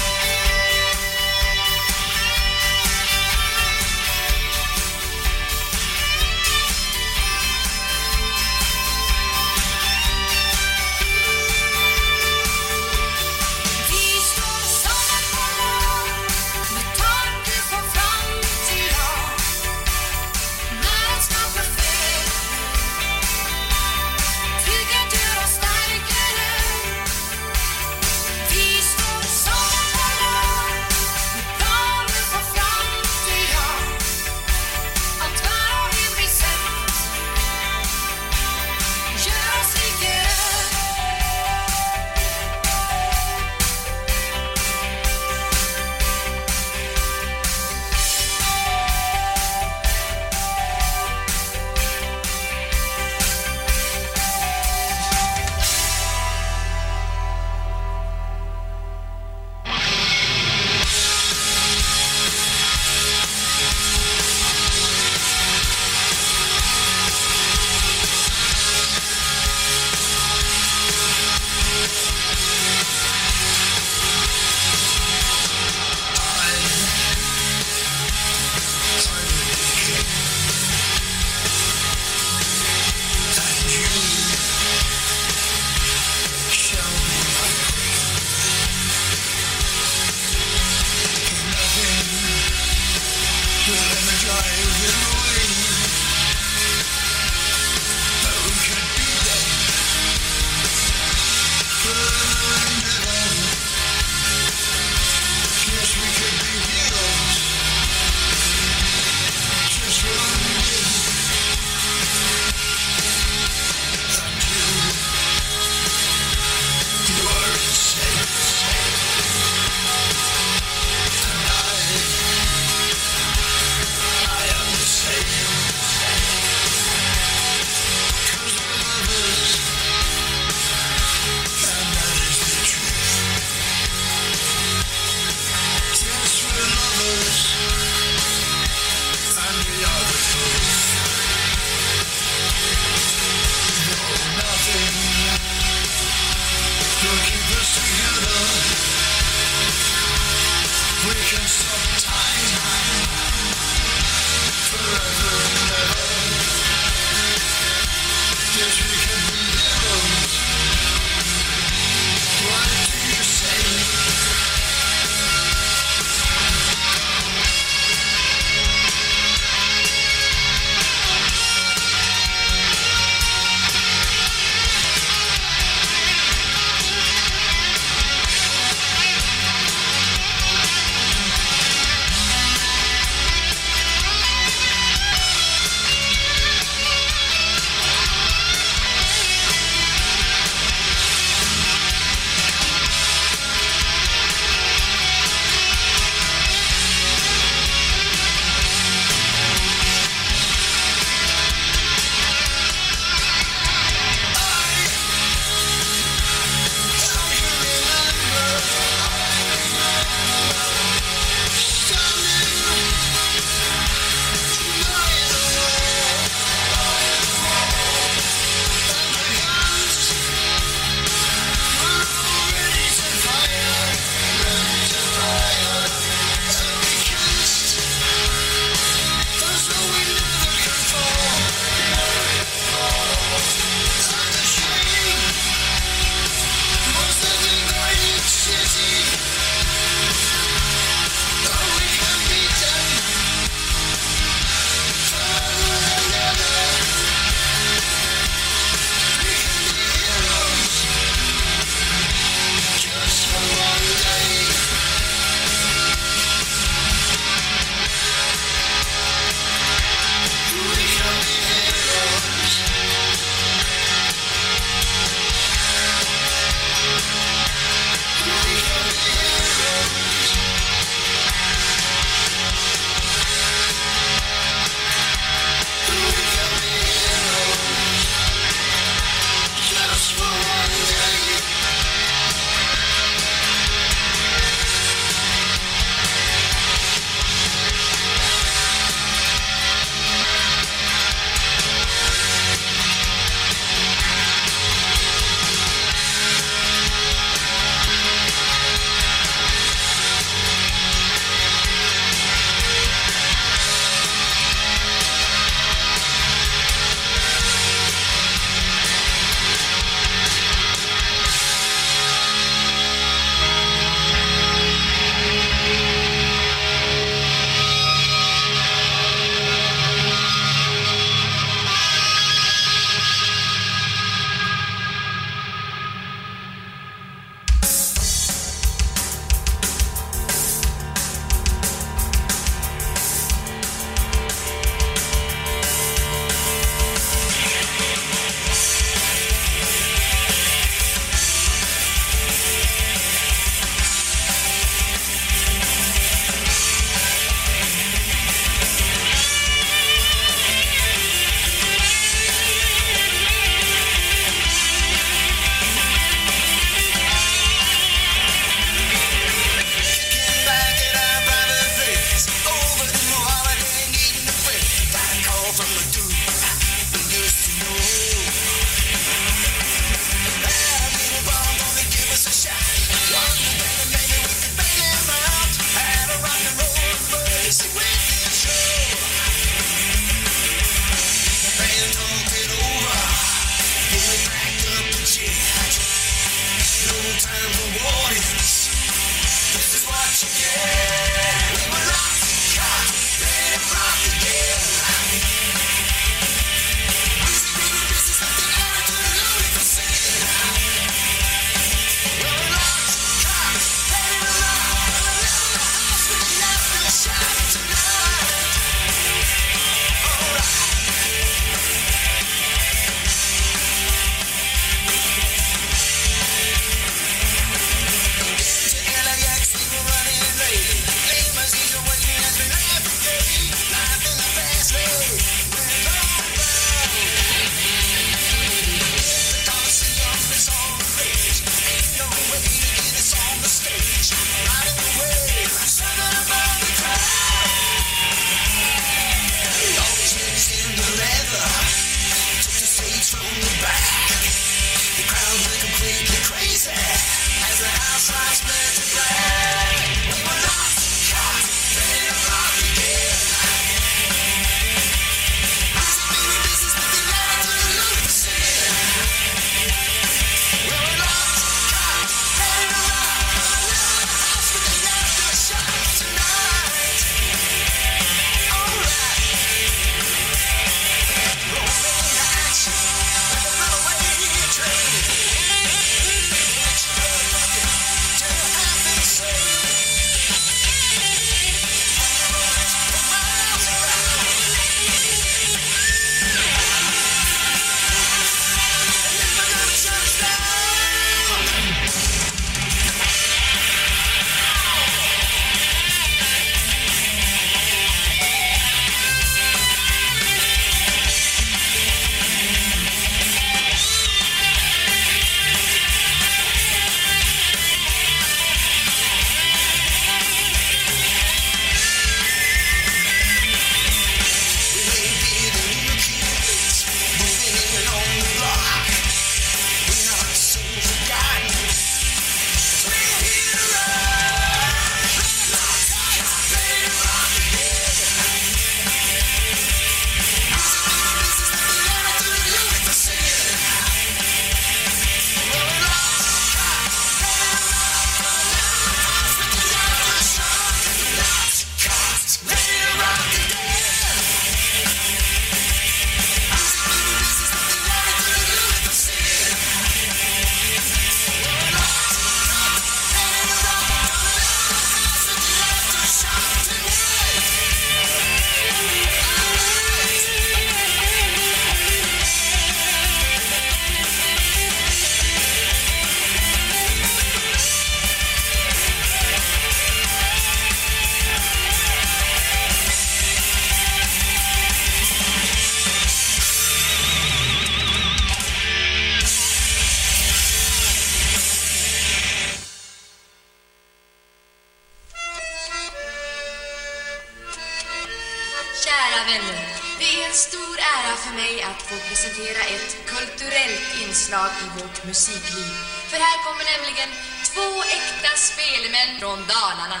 Vårt musikliv. För här kommer nämligen två äkta spelmän från Dalarna.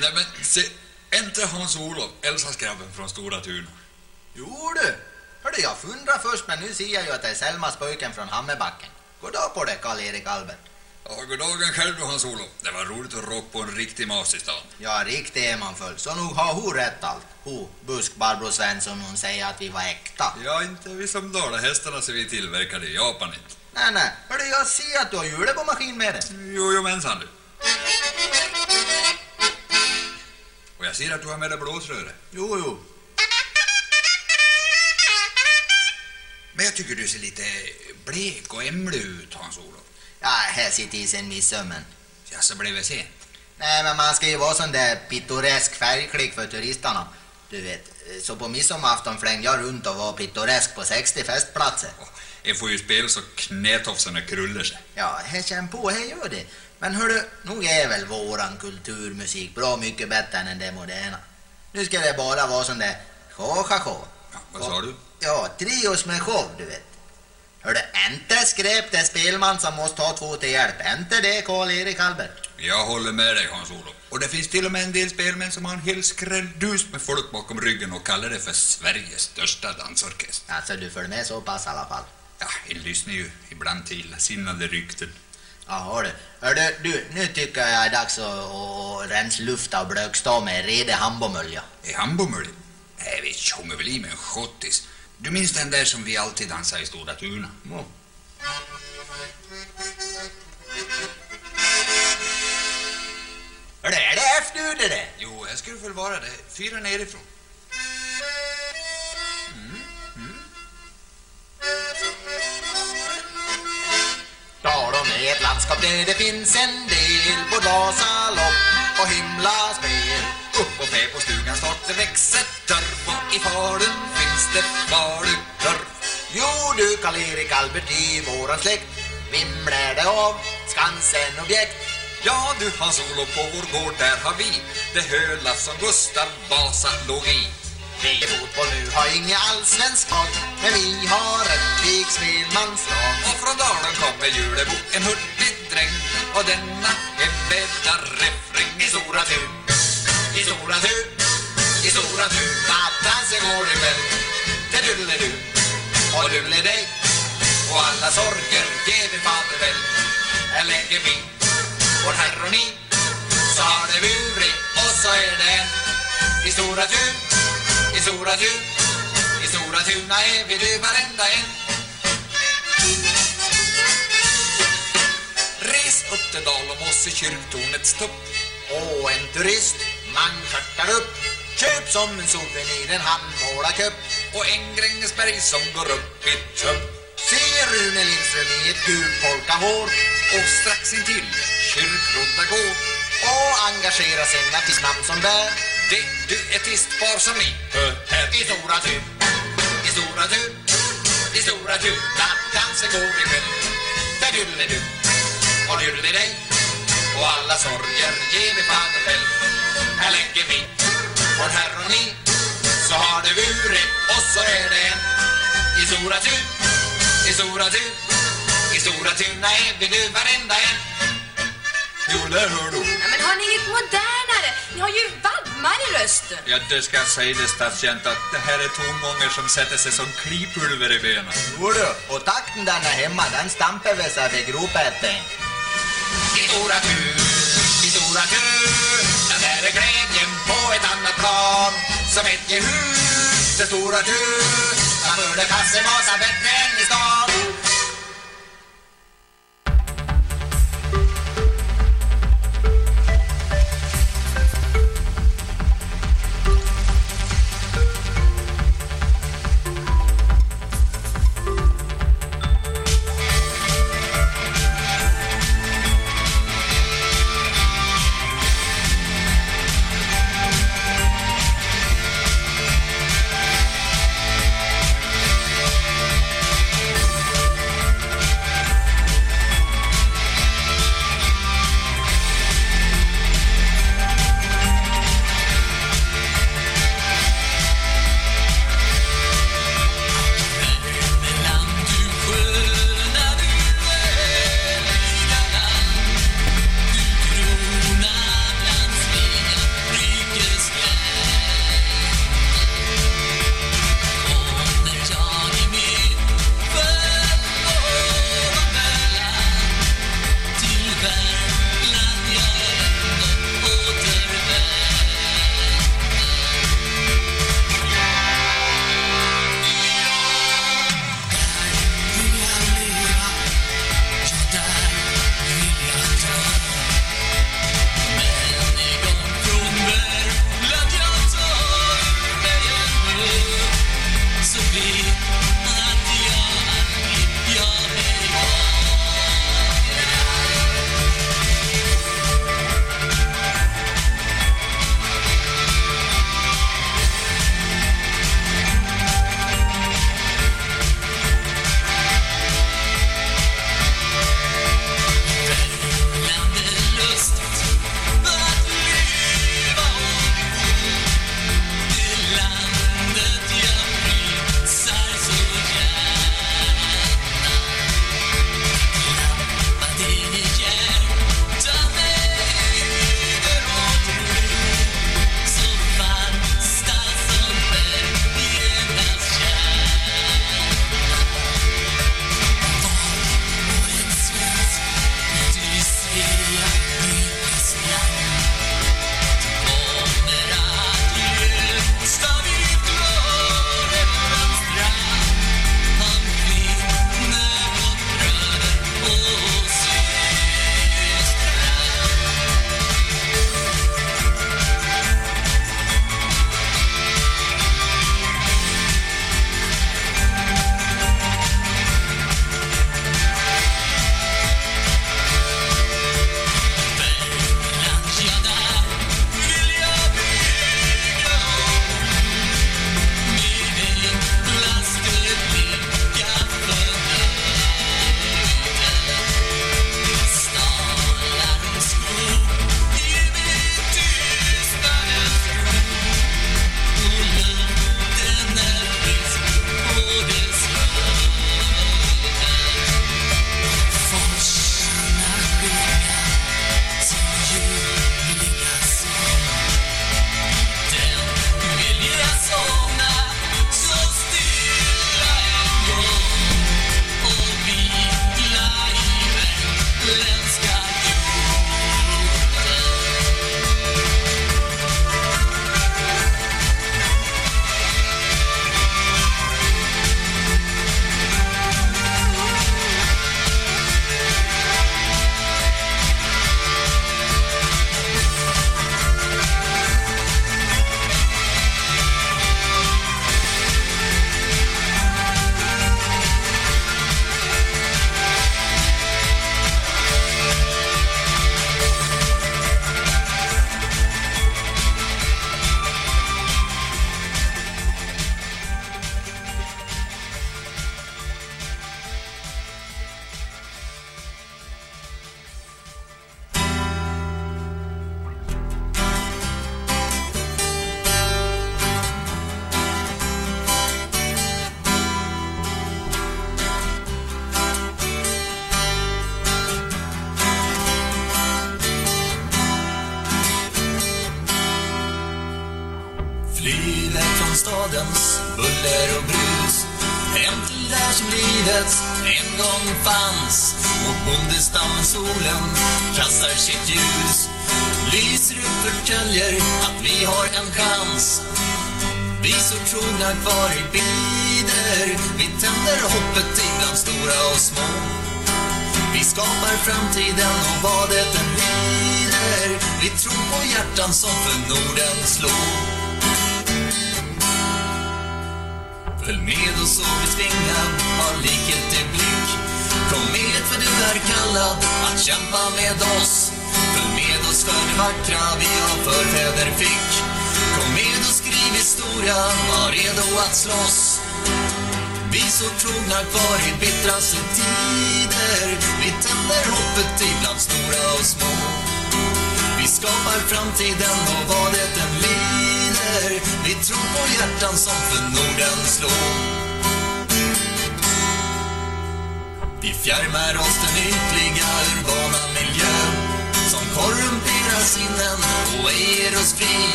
Nej men se, inte Hans-Olof, Elsas grabben från Stora Tuna. Jo du, hörde jag fundrade först men nu ser jag ju att det är Selmas pojken från Hammerbacken. Goddag på dig Karl-Erik Albert. Ja, goddagen själv du Hans-Olof. Det var roligt att råka på en riktig mas i stan. Ja, riktigt är man full. Så nog har hon rätt allt. Hon, busk Barbro Svensson, hon säger att vi var äkta. Ja, inte vi som dalahästarna som vi tillverkade i Japan inte. Nej, nej. Hörde jag ser att du har hjulet på maskin med dig. Jo, jo mensan du. Och jag ser att du har med dig blåsröret. Jo, jo. Men jag tycker du ser lite blek och ämlig ut, Hans-Olof. Ja, här sitter i sen midsömmen. Ja, så blev det sent. Nej, men man ska ju vara sån där pittoresk färgklick för turisterna. Du vet, så på midsommarafton flängde jag runt och var pittoresk på 60 festplatser. Jag får ju spela så knätofsarna krullar sig. Ja, här känn på, här gör det. Men hördu, nog är väl våran kulturmusik bra mycket bättre än den moderna. Nu ska det bara vara sån där show-show. Ja, vad sa du? Ja, trios med show, du vet. Hördu, inte skräp det spelman som måste ha två till hjälp. Inte det, Karl-Erik Albert. Jag håller med dig, Hans-Olof. Och det finns till och med en del spelmän som har en hel skrälldus med folk bakom ryggen och kallar det för Sveriges största dansorkester. Alltså, du följer med så pass i alla fall. Ja, jag lyssnar ju ibland till illasinnade rykten. Ja, hördu. Hördu, du, nu tycker jag det är dags att, att rensa lufta och blökstå med redig hambomölja. Är hambomölj? Nej, vi tjongar väl i med en schottis. Du minns den där som vi alltid dansade i Stora Tuna? Hördu, är det efter det där? Jo, jag skulle väl vara det. Fyra nerifrån. Dalom är ett landskap där det finns en del Både Vasalopp och himlaspel Upp på fäbodstugan snart det växer och i Falun finns det falukorv. Jo du Karl-Erik Albert i våran släkt Vimlar det av Skansen-objekt Ja du Hans-Olof, på vår gård där har vi det höla som Gustav Vasa låg i. Vi i fotboll nu har inga allsvensk lag Men vi har ett pikspelmanslag Och från Dalen kommer Julebo, en hurtig dräng och denna är refräng I Stora tur, i Stora tur, i Stora tur går ikväll Till dulle-du och dulle-dig. Och alla sorger ger vi fader väl. Här lägger vi vår herre och ni så har det burit och så är det en i Stora Tun, i Stora Tun, i Stora Tuna är vi du varenda en. Res upp till Dalåmås i kyrktornets topp. Och en turist, man skärtar upp. Köp som en souvenir en handmålarkupp och en Grängesberg som går upp i tupp. Se Rune Lindström i ett gult polkahår Och strax intill kyrkrodda gå Och engagera sig artistnamn som bär. Det du som ni hör här. I Stora tur, i Stora tur, i Stora tur Tun Nattdansen går ikväll Där dulle du. Och dulle dig. Och alla sorger ger vi fader själv. Här lägger vi vår harmoni så har det burit och så är det en i Stora Tun, i Stora Tun, i Stora Tuna är vi nu varenda en. Jo, där hör du. Ja, men har ni inget modernare? Ni har ju vadmar i rösten. Ja, det ska jag säga det stadskänt att det här är tongångar som sätter sig som klipulver i benen. Jo du, och takten där hemma den stampar väl sig vid gropeten I Stora Tun, i Stora Tun, ja, där är glädjen på ett annat plan. Som ett gehus, det Stora du man borde kassemasa bättre än i stan.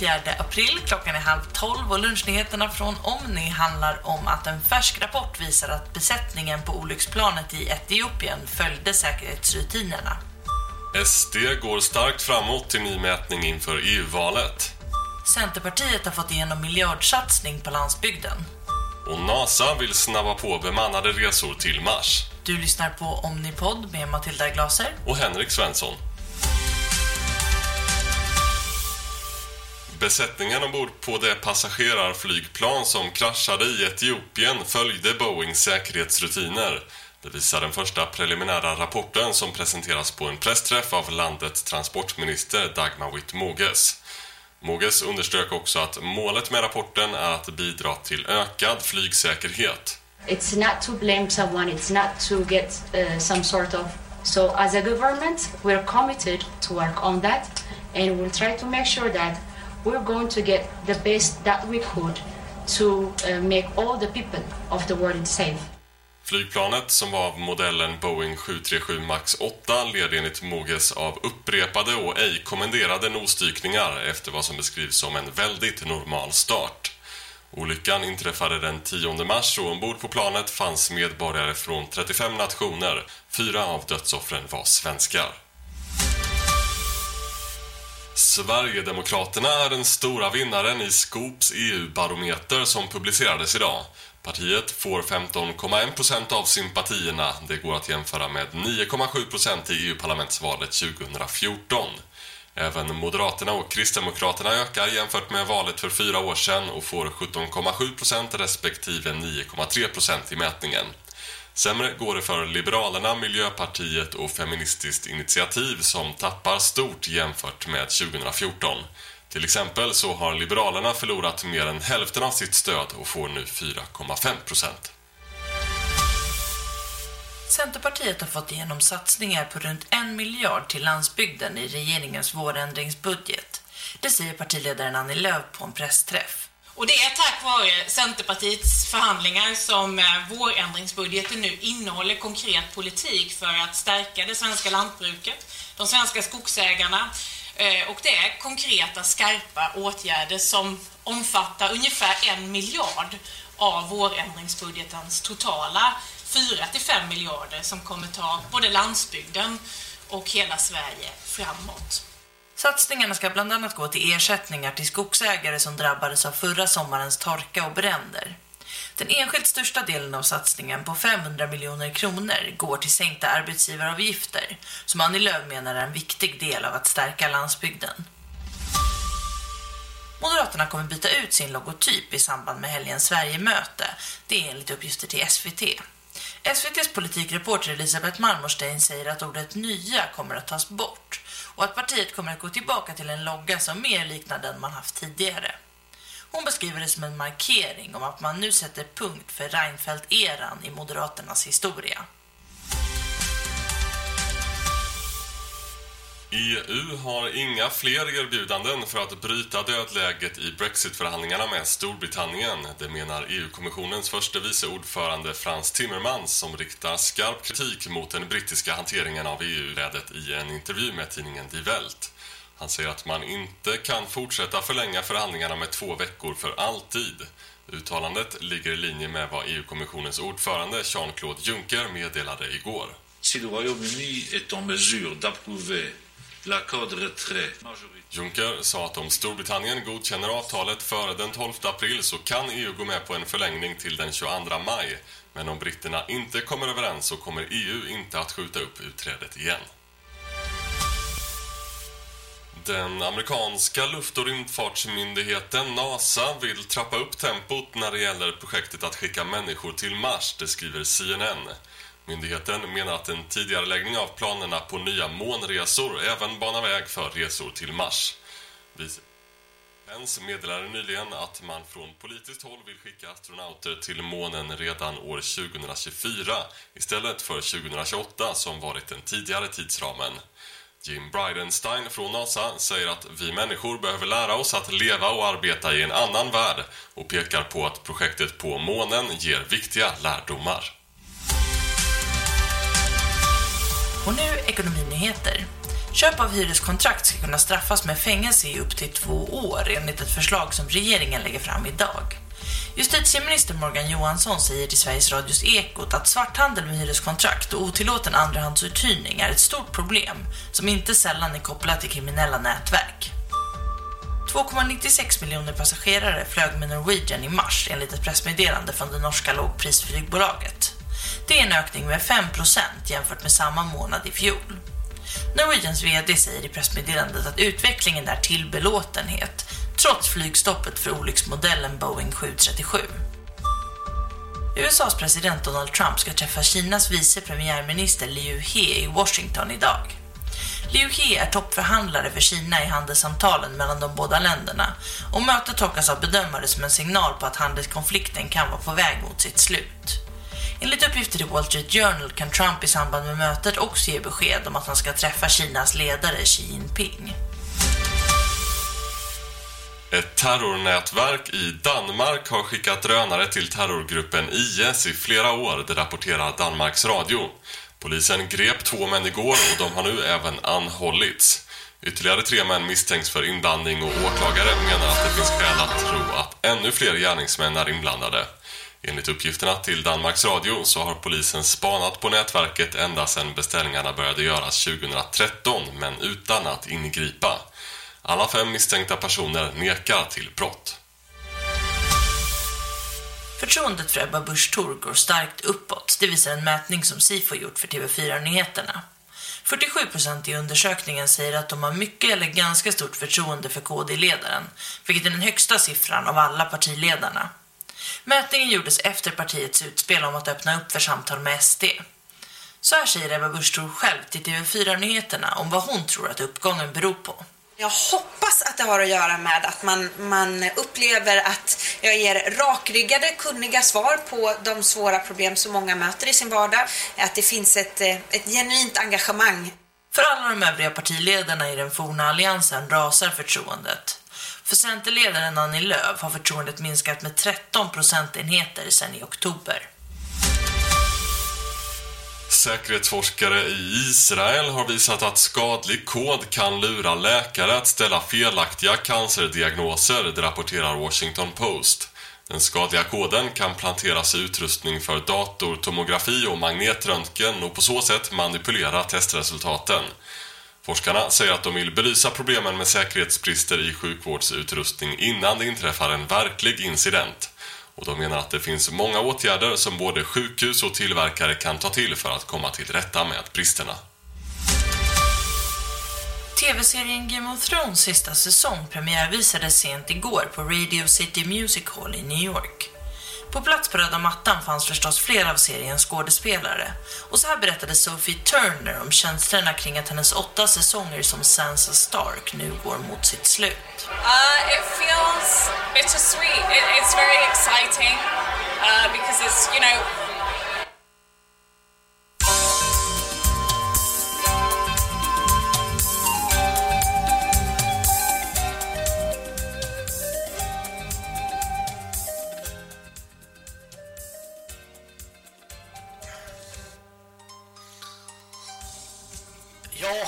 4 april, klockan är halv tolv och lunchnyheterna från Omni handlar om att en färsk rapport visar att besättningen på olycksplanet i Etiopien följde säkerhetsrutinerna. SD går starkt framåt till ny mätning inför EU-valet. Centerpartiet har fått igenom miljardsatsning på landsbygden. Och NASA vill snabba på bemannade resor till Mars. Du lyssnar på Omnipod med Matilda Glaser. Och Henrik Svensson. Besättningen ombord på det passagerarflygplan som kraschade i Etiopien följde Boeings säkerhetsrutiner. Det visar den första preliminära rapporten som presenteras på en pressträff av landets transportminister Dagmar Witt-Moges. Moges underströk också att målet med rapporten är att bidra till ökad flygsäkerhet. It's not to blame someone, it's not to get uh, some sort of. So, as a government, we're committed to work on that and we'll try to make sure that we're going to get the best that we could to uh, make all the people of the world safe. Flygplanet, som var av modellen Boeing 737 MAX 8, led enligt Moges av upprepade och ej kommenderade nosdykningar efter vad som beskrivs som en väldigt normal start. Olyckan inträffade den 10 mars och ombord på planet fanns medborgare från 35 nationer. Fyra av dödsoffren var svenskar. Sverigedemokraterna är den stora vinnaren i Skops EU-barometer som publicerades idag. Partiet får 15,1% av sympatierna. Det går att jämföra med 9,7% i EU-parlamentsvalet 2014. Även Moderaterna och Kristdemokraterna ökar jämfört med valet för fyra år sedan och får 17,7% respektive 9,3% i mätningen. Sämre går det för Liberalerna, Miljöpartiet och Feministiskt initiativ som tappar stort jämfört med 2014. Till exempel så har Liberalerna förlorat mer än hälften av sitt stöd och får nu 4,5%. Centerpartiet har fått igenom satsningar på runt en miljard till landsbygden i regeringens vårändringsbudget. Det säger partiledaren Annie Lööf på en pressträff. Och det är tack vare Centerpartiets förhandlingar som eh, vårändringsbudgeten nu innehåller konkret politik för att stärka det svenska lantbruket, de svenska skogsägarna eh, och det är konkreta skarpa åtgärder som omfattar ungefär en miljard av vårändringsbudgetens totala 4-5 miljarder som kommer ta både landsbygden och hela Sverige framåt. Satsningarna ska bland annat gå till ersättningar till skogsägare som drabbades av förra sommarens torka och bränder. Den enskilt största delen av satsningen på 500 miljoner kronor går till sänkta arbetsgivaravgifter som Annie Lööf menar är en viktig del av att stärka landsbygden. Moderaterna kommer byta ut sin logotyp i samband med helgens Sverigemöte. Det är enligt uppgifter till SVT. SVTs politikreporter Elisabeth Marmorstein säger att ordet nya kommer att tas bort och att partiet kommer att gå tillbaka till en logga som mer liknar den man haft tidigare. Hon beskriver det som en markering om att man nu sätter punkt för Reinfeldt-eran i Moderaternas historia. EU har inga fler erbjudanden för att bryta dödläget i Brexit-förhandlingarna med Storbritannien. Det menar EU-kommissionens första vice ordförande Frans Timmermans som riktar skarp kritik mot den brittiska hanteringen av EU-rädet i en intervju med tidningen Die Welt. Han säger att man inte kan fortsätta förlänga förhandlingarna med två veckor för alltid. Uttalandet ligger i linje med vad EU-kommissionens ordförande Jean-Claude Juncker meddelade igår. Si le Royaume-Uni est en mesure d'approuver Juncker sa att om Storbritannien godkänner avtalet före den 12 april så kan EU gå med på en förlängning till den 22 maj. Men om britterna inte kommer överens så kommer EU inte att skjuta upp utträdet igen. Den amerikanska luft- och rymdfartsmyndigheten NASA vill trappa upp tempot när det gäller projektet att skicka människor till Mars, det skriver CNN. Myndigheten menar att en tidigareläggning av planerna på nya månresor även banar väg för resor till Mars. Vice Pence meddelade nyligen att man från politiskt håll vill skicka astronauter till månen redan år 2024 istället för 2028 som varit den tidigare tidsramen. Jim Bridenstine från NASA säger att vi människor behöver lära oss att leva och arbeta i en annan värld och pekar på att projektet på månen ger viktiga lärdomar. Och nu ekonominyheter. Köp av hyreskontrakt ska kunna straffas med fängelse i upp till två år enligt ett förslag som regeringen lägger fram idag. Justitieminister Morgan Johansson säger till Sveriges Radios Ekot att svarthandel med hyreskontrakt och otillåten andrahandsuthyrning är ett stort problem som inte sällan är kopplat till kriminella nätverk. 2,96 miljoner passagerare flög med Norwegian i mars enligt ett pressmeddelande från det norska lågprisflygbolaget. Det är en ökning med 5% jämfört med samma månad i fjol. Norwegians VD säger i pressmeddelandet att utvecklingen är till belåtenhet trots flygstoppet för olycksmodellen Boeing 737. USAs president Donald Trump ska träffa Kinas vice premiärminister Liu He i Washington idag. Liu He är toppförhandlare för Kina i handelssamtalen mellan de båda länderna och mötet tolkas av bedömare som en signal på att handelskonflikten kan vara på väg mot sitt slut. Enligt uppgifter i Wall Street Journal kan Trump i samband med mötet också ge besked om att han ska träffa Kinas ledare Xi Jinping. Ett terrornätverk i Danmark har skickat drönare till terrorgruppen IS i flera år, det rapporterar Danmarks Radio. Polisen grep två män igår och de har nu även anhållits. Ytterligare tre män misstänks för inblandning och åklagare menar att det finns skäl att tro att ännu fler gärningsmän är inblandade. Enligt uppgifterna till Danmarks Radio så har polisen spanat på nätverket ända sedan beställningarna började göras 2013 men utan att ingripa. Alla fem misstänkta personer nekar till brott. Förtroendet för Ebba Busch Thor går starkt uppåt. Det visar en mätning som SIFO gjort för TV4-nyheterna. 47% i undersökningen säger att de har mycket eller ganska stort förtroende för KD-ledaren, vilket är den högsta siffran av alla partiledarna. Mätningen gjordes efter partiets utspel om att öppna upp för samtal med SD. Så här säger Ebba Busch själv till TV4-nyheterna om vad hon tror att uppgången beror på. Jag hoppas att det har att göra med att man, man upplever att jag ger rakryggade, kunniga svar på de svåra problem som många möter i sin vardag. Att det finns ett, eh, ett genuint engagemang. För alla de övriga partiledarna i den forna alliansen rasar förtroendet. För Centerledaren Annie Lööf har förtroendet minskat med 13 procentenheter sedan i oktober. Säkerhetsforskare i Israel har visat att skadlig kod kan lura läkare att ställa felaktiga cancerdiagnoser, det rapporterar Washington Post. Den skadliga koden kan planteras i utrustning för datortomografi och magnetröntgen och på så sätt manipulera testresultaten. Forskarna säger att de vill belysa problemen med säkerhetsbrister i sjukvårdsutrustning innan det inträffar en verklig incident. Och de menar att det finns många åtgärder som både sjukhus och tillverkare kan ta till för att komma till rätta med bristerna. TV-serien Game of Thrones sista säsong premiärvisades sent igår på Radio City Music Hall i New York. På plats på röda mattan fanns förstås flera av seriens skådespelare. Och så här berättade Sophie Turner om känslorna kring att hennes åtta säsonger som Sansa Stark nu går mot sitt slut. Uh, it feels bittersweet. It, it's very exciting uh, because it's, you know, Ja,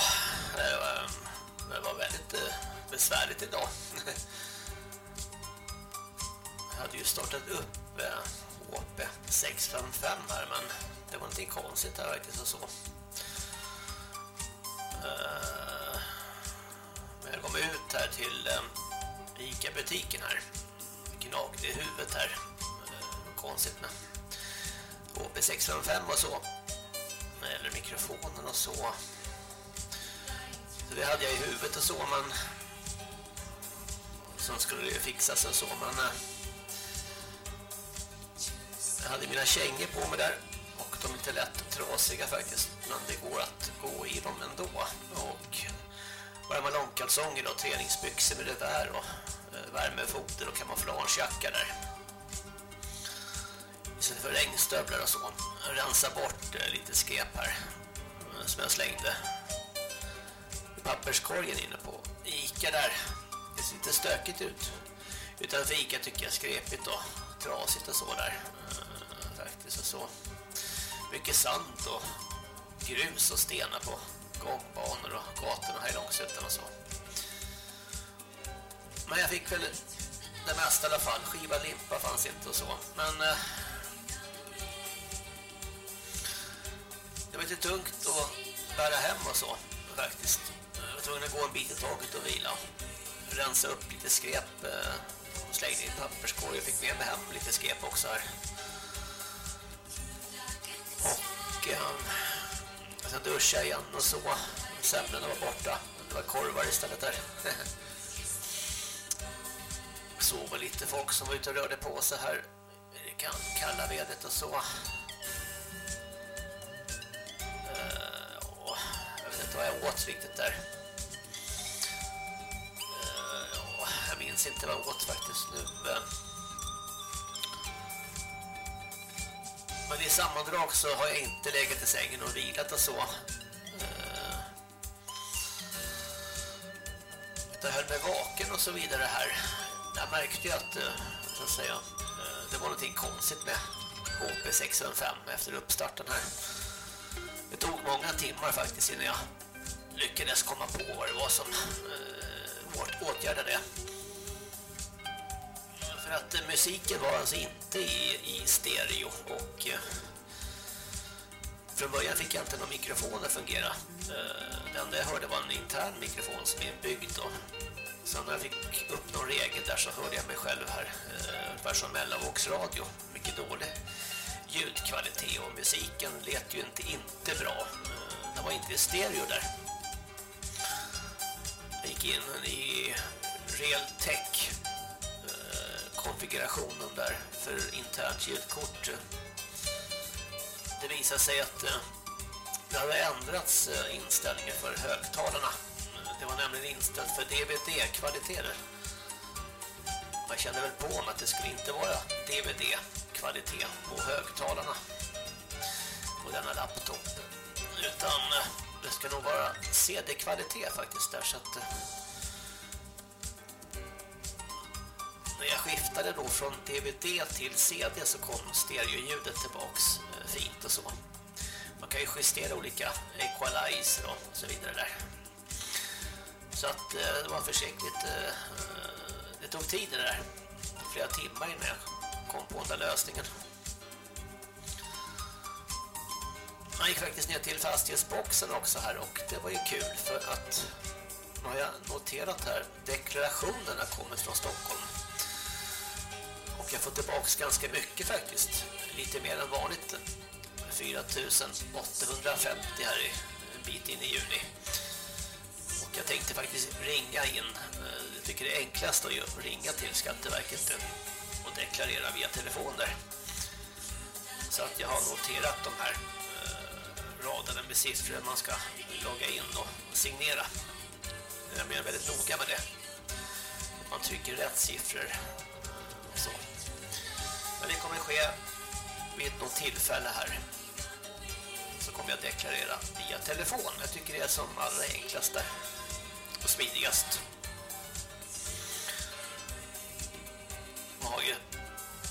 det var, eh, det var väldigt eh, besvärligt idag. Jag hade ju startat upp eh, HP 655 här men det var någonting konstigt här faktiskt och så. Men jag kom ut här till Ica-butiken här. Gnagde i huvudet här. Konstigt med HP 655 och så. Eller mikrofonen och så. Så det hade jag i huvudet och så, men sen skulle det fixas och så, men eh, jag hade mina kängor på mig där och de är lite lätt trasiga faktiskt, men det går att gå i dem ändå. Och varma långkalsonger och träningsbyxor med revär och värmefoten värmefoder och kamouflagejacka där. Istället för regnstövlar och så. Rensa bort eh, lite skep här som jag slängde papperskorgen inne på Ica där. Det ser lite stökigt ut. Utanför Ica tycker jag skrepigt och trasigt och så där. Eh, faktiskt och så. Mycket sand och grus och stenar på gångbanor och gatorna här i Långsötan och så. Men jag fick väl det mesta i alla fall. Skiva limpa fanns inte och så. Men eh, det var lite tungt att bära hem och så faktiskt. Jag var tvungen att gå en bit i taget och vila. Rensa upp lite skräp. Eh, och Slängde i papperskorg och fick med mig hem lite skräp också här. Och eh, sen duschade jag igen och så. Semlorna var borta. Det var korvar istället där. Sova lite folk som var ute och rörde på sig här. det kan- kalla vädret och så. Eh, jag vet inte vad jag åt riktigt där. Minns inte vad jag åt faktiskt nu. Men i sammandrag så har jag inte legat i sängen och vilat och så. Eh, jag höll mig vaken och så vidare här. Jag märkte ju att, eh, så att säga, eh, det var någonting konstigt med HP 605 efter uppstarten här. Det tog många timmar faktiskt innan jag lyckades komma på vad det var som eh, åtgärdade det. För att eh, musiken var alltså inte i, i stereo och eh, från början fick jag inte någon mikrofon att fungera. Eh, det enda jag hörde var en intern mikrofon som är inbyggd då. Sen när jag fick upp någon regel där så hörde jag mig själv här eh, ungefär som mellanvågsradio. Mycket dålig ljudkvalitet och musiken lät ju inte inte bra. Eh, Den var inte i stereo där. Jag gick in i Real Tech konfigurationen där för internt ljudkort. Det visade sig att eh, det hade ändrats eh, inställningar för högtalarna. Det var nämligen inställt för DVD-kvaliteter. Man kände väl på mig att det skulle inte vara DVD-kvalitet på högtalarna på denna laptop. Utan eh, det ska nog vara CD-kvalitet faktiskt där så att när jag skiftade då från DVD till CD så kom stereoljudet tillbaks eh, fint och så. Man kan ju justera olika equalizer och så vidare där. Så att eh, det var försiktigt. Eh, det tog tid det där. Flera timmar innan jag kom på den där lösningen. Man gick faktiskt ner till fastighetsboxen också här och det var ju kul för att nu har jag noterat här deklarationerna kommer från Stockholm. Och jag får tillbaks ganska mycket faktiskt. Lite mer än vanligt. 4850 här i en bit in i juni. Och jag tänkte faktiskt ringa in. Eh, jag tycker det är enklast att ringa till Skatteverket och deklarera via telefon där. Så att jag har noterat de här eh, raderna med siffror man ska logga in och signera. Jag är väldigt noga med det. Man trycker rätt siffror ske vid något tillfälle här. Så kommer jag deklarera via telefon. Jag tycker det är som allra enklast där. Och smidigast. Man har ju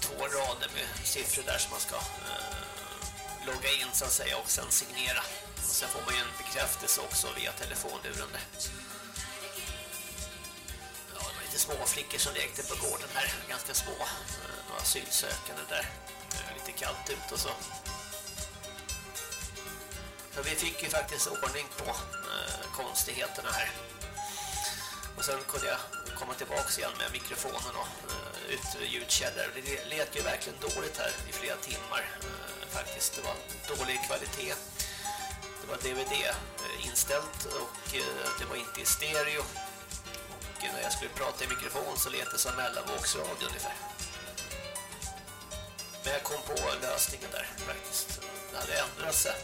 två rader med siffror där som man ska eh, logga in så att säga och sen signera. Och sen får man ju en bekräftelse också via telefonluren där små flickor som lekte på gården här. Ganska små. Eh, några asylsökande där. Eh, lite kallt ut och så. Så vi fick ju faktiskt ordning på eh, konstigheterna här. Och sen kunde jag komma tillbaka igen med mikrofonen och eh, uh, ut ljudkällor. Det lät ju verkligen dåligt här i flera timmar faktiskt. Det var dålig kvalitet. Det var DVD-inställt och det var inte i stereo. Och när jag skulle prata i mikrofon så lät det som mellanvågsradio ungefär. Men jag kom på lösningen där faktiskt. Det hade ändrat sig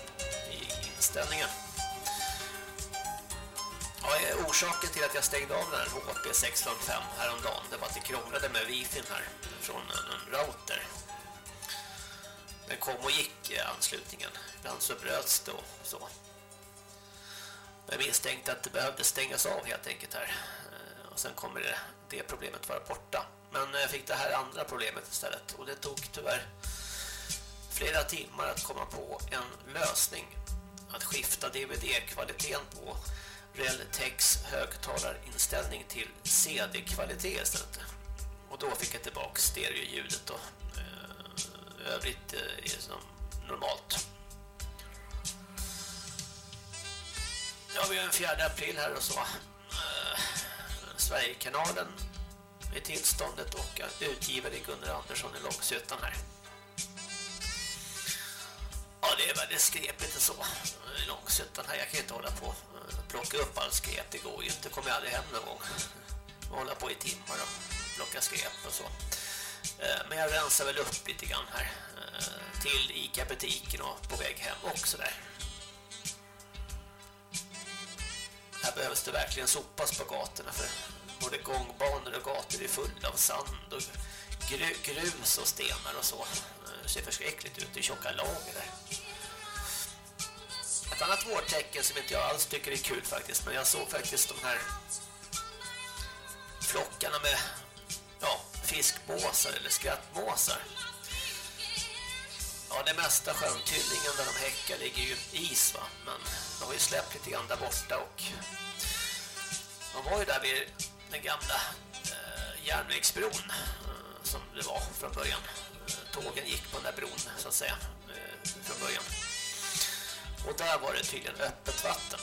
i inställningen. Ja, orsaken till att jag stängde av den här HP 655 häromdagen det var att det krånglade med wifi här från en router. Den kom och gick i anslutningen. Ibland så bröts det och så. Jag misstänkte att det behövde stängas av helt enkelt här. Och sen kommer det, det problemet vara borta. Men jag fick det här andra problemet istället. Och det tog tyvärr flera timmar att komma på en lösning. Att skifta DVD-kvaliteten på Reltex högtalarinställning till CD-kvalitet istället. Och då fick jag tillbaka stereoljudet och eh, övrigt eh, är som normalt. Ja, vi har en 4 april här och så. Eh, Sverigekanalen i tillståndet och utgivare Gunnar Andersson i Långsötan här. Ja, det är väldigt skrepigt och så. Långsötan här, jag kan inte hålla på och plocka upp all skräp, det går ju inte. kommer jag aldrig hem någon gång. Hålla på i timmar och plocka skräp och så. Eh, men jag rensar väl upp lite grann här eh, till Ica-butiken och på väg hem också där. Här behövs det verkligen sopas på gatorna för både gångbanor och gator är fulla av sand och grus och stenar och så. Det ser förskräckligt ut, det är tjocka lager där. Ett annat vårtecken som inte jag alls tycker är kul faktiskt, men jag såg faktiskt de här flockarna med ja, fiskmåsar eller skrattmåsar. Ja, det mesta sjön Tyllingen där de häckar ligger ju is va, men de har ju släppt lite grann där borta och de var ju där vid den gamla eh, järnvägsbron eh, som det var från början. Eh, tågen gick på den där bron så att säga eh, från början. Och där var det tydligen öppet vatten.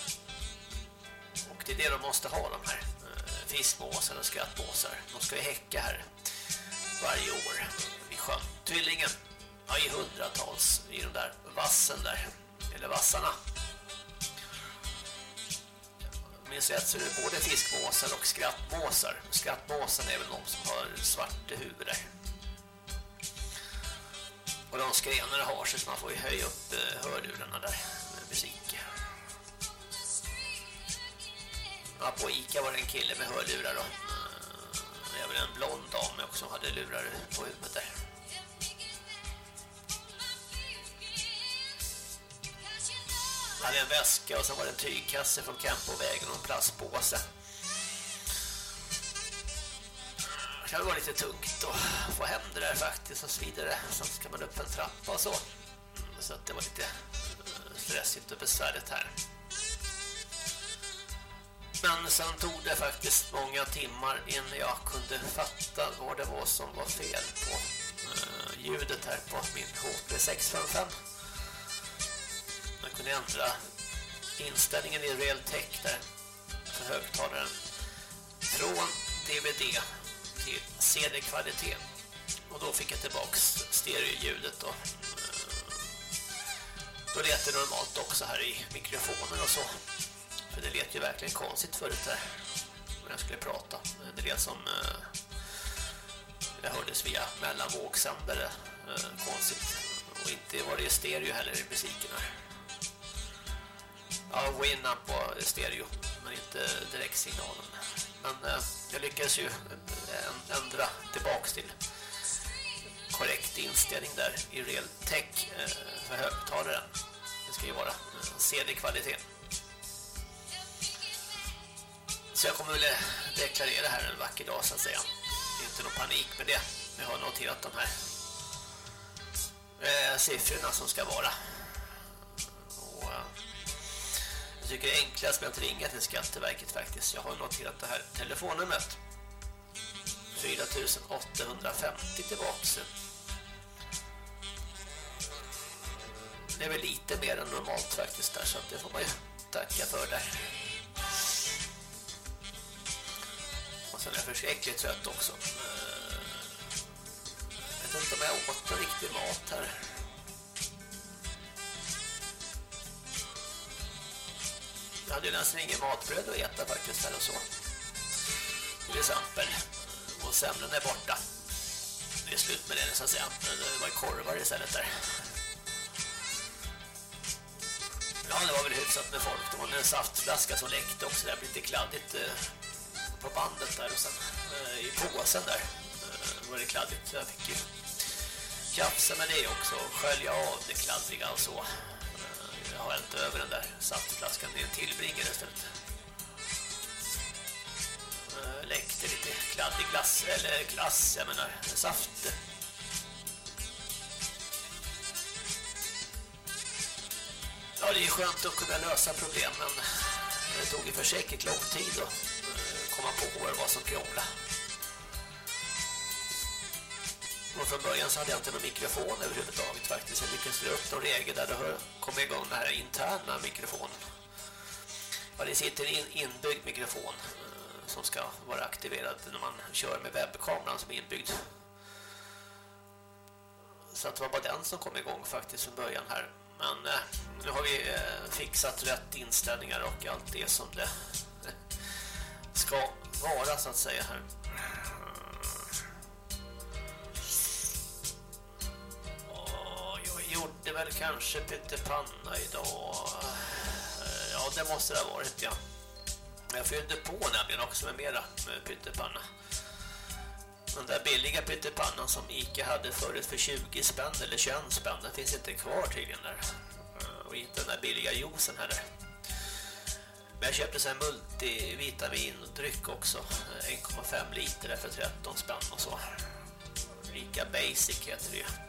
Och det är det de måste ha de här eh, fiskbåsar och skrattbåsar. De ska ju häcka här varje år vid sjön. Tyllingen ja i hundratals i de där vassen där, eller vassarna. Om minns rätt så är det både fiskmåsar och skrattmåsar. Skrattmåsen är väl de som har svarta huvud där. Och de skrenar har sig så man får ju höja upp eh, hörlurarna där med musik. Ja, på Ica var det en kille med hörlurar och eh, det var väl en blond dam också som hade lurar på huvudet där. Hade en väska och så var det en tygkasse från Campovägen och en plastpåse. Det kan vara lite tungt att få hem det där faktiskt och så vidare. Sen ska man upp en trappa och så. Så att det var lite eh, stressigt och besvärligt här. Men sen tog det faktiskt många timmar innan jag kunde fatta vad det var som var fel på eh, ljudet här på min HP655 kunde ändra inställningen i Realtek där för högtalaren från DVD till CD-kvalitet. Och då fick jag tillbaks stereoljudet då. Eh, då lät det normalt också här i mikrofonen och så. För det lät ju verkligen konstigt förut där. När jag skulle prata. Det lät som... det jag hördes via mellanvågsändare. Eh, konstigt. Och inte var det stereo heller i musiken här. Ja, Winamp var stereo, men inte direktsignalen. Men eh, jag lyckades ju eh, ändra tillbaks till korrekt inställning där i Real Tech eh, för högtalaren. Det ska ju vara eh, CD-kvalitet. Så jag kommer väl eh, deklarera här en vacker dag så att säga. Det är inte någon panik med det. Jag har noterat de här eh, siffrorna som ska vara. Och, eh, jag tycker det är enklast med att ringa till Skatteverket faktiskt. Jag har noterat det här telefonnumret. 4850 tillbaks. Det är väl lite mer än normalt faktiskt där så det får man ju tacka för där. Och sen är jag förskräckligt trött också. Eh, jag vet inte om jag åt en riktig mat här. Jag hade ju nästan ingen matbröd att äta faktiskt eller och så. Till exempel. Och semlen är borta. Det är slut med det så att säga. Det var korvar istället där. Ja, det var väl hyfsat med folk. Det var en saftflaska som läckte också. Det blev lite kladdigt eh, på bandet där och sen eh, i påsen där eh, var det kladdigt. Så jag fick ju tjafsa med det också och skölja av det kladdiga och så. Jag har hällt över den där saftflaskan eh, i en tillbringare istället. Läckte lite kladdig glass, eller glass, jag menar saft. Ja, det är skönt att kunna lösa problem, men det tog ju för säkert lång tid att eh, komma på vad det var som krånglade. Och från början så hade jag inte någon mikrofon överhuvudtaget faktiskt. Jag lyckades dra upp någon regel där det kom igång den här interna mikrofonen. Ja, det sitter en inbyggd mikrofon eh, som ska vara aktiverad när man kör med webbkameran som är inbyggd. Så att det var bara den som kom igång faktiskt från början här. Men eh, nu har vi eh, fixat rätt inställningar och allt det som det ska vara så att säga här. Väl kanske pyttepanna idag. Eh, ja, det måste det ha varit, ja. Jag fyllde på nämligen också med mera med pyttepanna. Den där billiga pyttepannan som Ica hade förut för 20 spänn eller 21 spänn, den finns inte kvar tydligen där. Eh, och inte den där billiga juicen heller. Men jag köpte sen multivitamin och dryck också. Eh, 1,5 liter för 13 spänn och så. ICA basic heter det ju.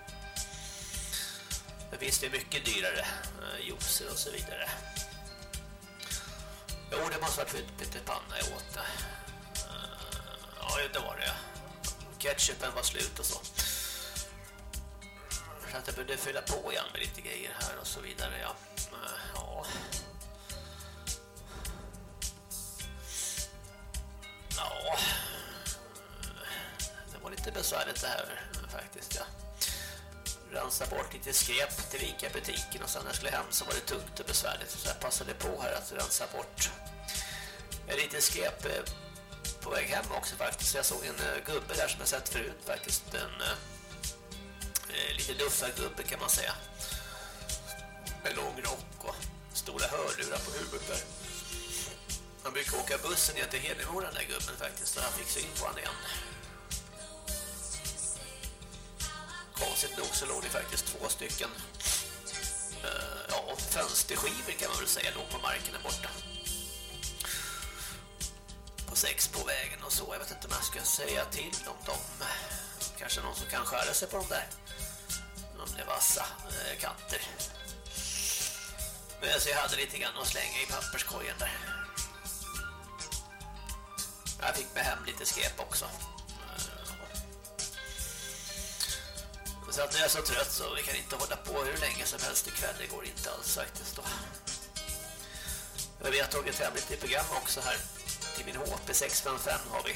Det finns det mycket dyrare eh, juicer och så vidare. Jo, det måste ha varit pyttipanna jag åt det. Eh, Ja, det var det. Ketchupen var slut och så. Så att jag behövde fylla på igen med lite grejer här och så vidare. Ja, Eh, ja. Ja. Eh, det var lite besvärligt det här faktiskt, ja. Rensa bort lite skräp till Ica-butiken och sen när jag skulle hem så var det tungt och besvärligt så jag passade på här att rensa bort lite skräp eh, på väg hem också faktiskt. Jag såg en eh, gubbe där som jag sett förut faktiskt. En eh, lite luffad gubbe kan man säga. Med lång rock och stora hörlurar på huvudet där. Han brukar åka bussen ner till Hedemora den där gubben faktiskt. Och han fick syn på han igen. Konstigt nog så låg det faktiskt två stycken eh, ja, fönsterskivor kan man väl säga låg på marken där borta på sex på vägen och så. Jag vet inte om jag ska säga till om dem. Kanske någon som kan skära sig på dem där. Om det är vassa eh, kanter. Men så jag hade lite grann att slänga i papperskorgen där. Jag fick med hem lite skräp också. Så att jag är så trött så vi kan inte hålla på hur länge som helst ikväll. Det går inte alls faktiskt då. Vi har tagit hem lite program också här. Till min HP 655 har vi.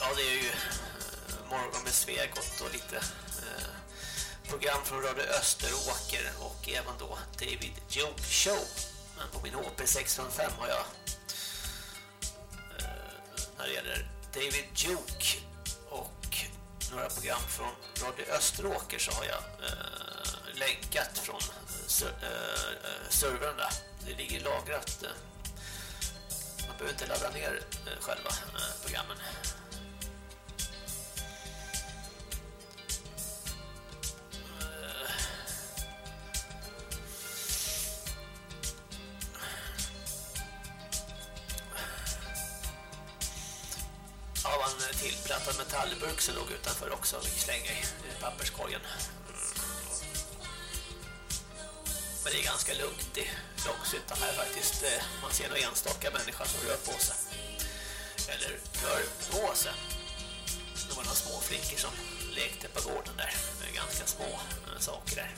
Ja, det är ju eh, morgon med Svegot och lite eh, program från Radio Österåker och även då David Joke Show. Men på min HP 655 har jag eh, när det gäller David Duke och några program från Radio Österåker så har jag eh, länkat från eh, eh, eh, servern där. Det ligger lagrat. Eh. Man behöver inte ladda ner själva programmen. En metallburk som låg utanför också. Vi slänger i papperskorgen. Mm. Men det är ganska lugnt i Långshyttan här faktiskt. Eh, man ser några enstaka människor som rör på sig. Eller rör på sig. Det var några små flickor som lekte på gården där. Med ganska små eh, saker där.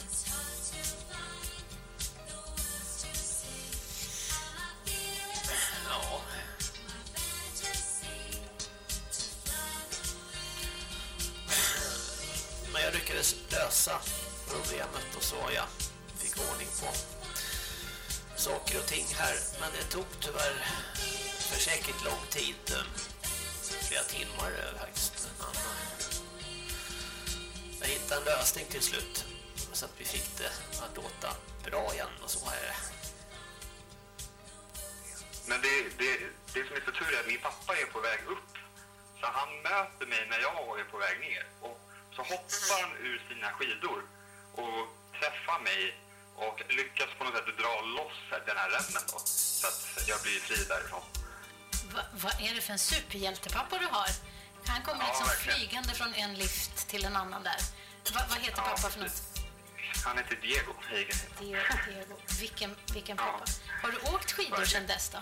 Ja. Jag lyckades lösa problemet och så jag fick ordning på saker och ting här. Men det tog tyvärr för säkert lång tid. Eh, flera timmar eh, faktiskt. Men, jag hittade en lösning till slut. Så att vi fick det att låta bra igen och så här. Men det, det, det som är så tur är att min pappa är på väg upp. Så han möter mig när jag är på väg ner. Och så hoppar han ur sina skidor och träffar mig och lyckas på något sätt dra loss den här remmen då. Så att jag blir fri därifrån. Va, vad är det för en superhjältepappa du har? Han kommer Ja, liksom verkligen. flygande från en lift till en annan där. Va, vad heter Ja, pappa för något? Han heter Diego. Diego, Diego. Vilken, vilken pappa. Har du åkt skidor sedan dess då?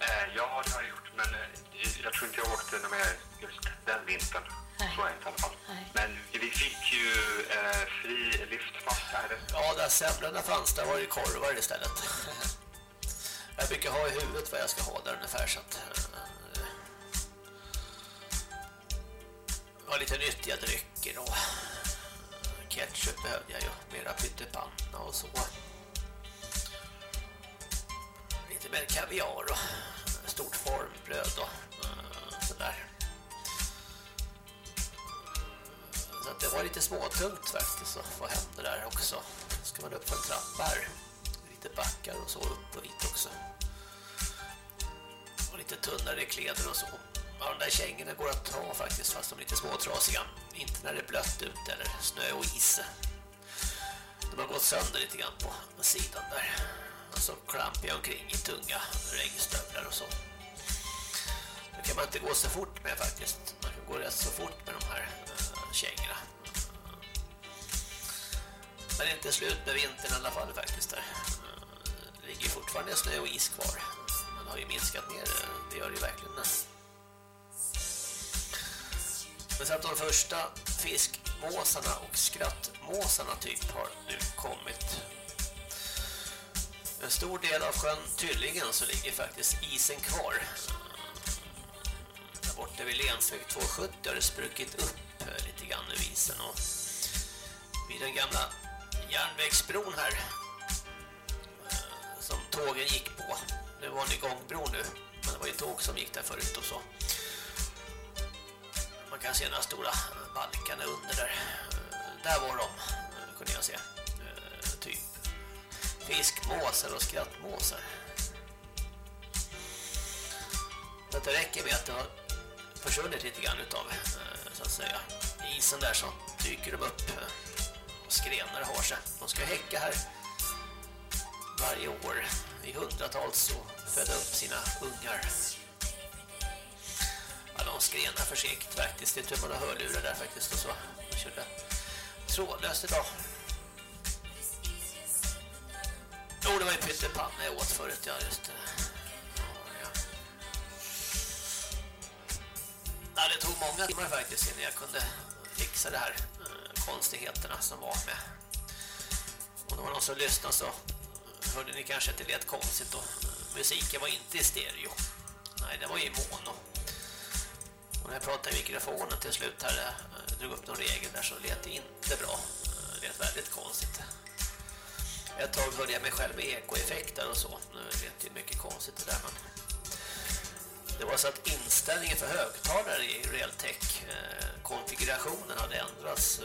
Eh, ja, det har jag gjort. Men eh, jag tror inte jag åkte någon mer just den vintern. Så är det inte i alla fall. Men vi fick ju eh, fri liftpass här. Ja, där semlorna fanns, där var det korvar istället. Jag brukar ha i huvudet vad jag ska ha där ungefär så att... eh, Ja, lite nyttiga drycker och ketchup behövde jag ju, mera pyttipanna och så. Lite mer kaviar och stort formbröd och eh, sådär. Så att det var lite småtungt faktiskt att få hem det där också. Ska man upp för en trappa här. Lite backar och så upp och hit också. Och lite tunnare kläder och så. Ja, de där kängorna går att ta faktiskt fast de är lite småtrasiga. Inte när det är blött ut eller snö och is. De har gått sönder lite grann på sidan där. Och så klampar jag omkring i tunga regnstövlar och så. Det kan man inte gå så fort med faktiskt. Man kan gå rätt så fort med de här eh, kängorna. Men det är inte slut med vintern i alla fall faktiskt där. Det ligger fortfarande snö och is kvar. Men det har ju minskat ner, det gör det ju verkligen. Men så att de första fiskmåsarna och skrattmåsarna typ har nu kommit. En stor del av sjön Tyllingen så ligger faktiskt isen kvar. Vid Lensväg 270 har det spruckit upp lite grann ur isen och vid den gamla järnvägsbron här eh, som tågen gick på. Nu var det gångbro nu, men det var ju tåg som gick där förut och så. Man kan se några stora eh, balkarna under där. Eh, där var de, kunde jag se. Typ fiskmåsar och skrattmåsar. Så det räcker med att det har försvunnit lite grann utav eh, så att säga isen där så dyker de upp eh, och skrenar har sig. De ska häcka här varje år i hundratals och föda upp sina ungar. Ja, de skrenar försiktigt faktiskt. Det är tur man har hörlurar där faktiskt och så. De körde trådlöst idag. Jo, det var ju pyttipanna jag åt förut, ja just det. Ja, det tog många timmar faktiskt innan jag kunde fixa det här eh, konstigheterna som var med. Och det var någon som lyssnade så hörde ni kanske att det lät konstigt då. Eh, musiken var inte i stereo. Nej, det var i mono. Och när jag pratade i mikrofonen till slut här, eh, drog upp någon regel där så lät det inte bra. Eh, det lät väldigt konstigt. Ett tag hörde jag mig själv med ekoeffekter och så. Nu lät det mycket konstigt det där men det var så att inställningen för högtalare i Realtek eh, konfigurationen hade ändrats.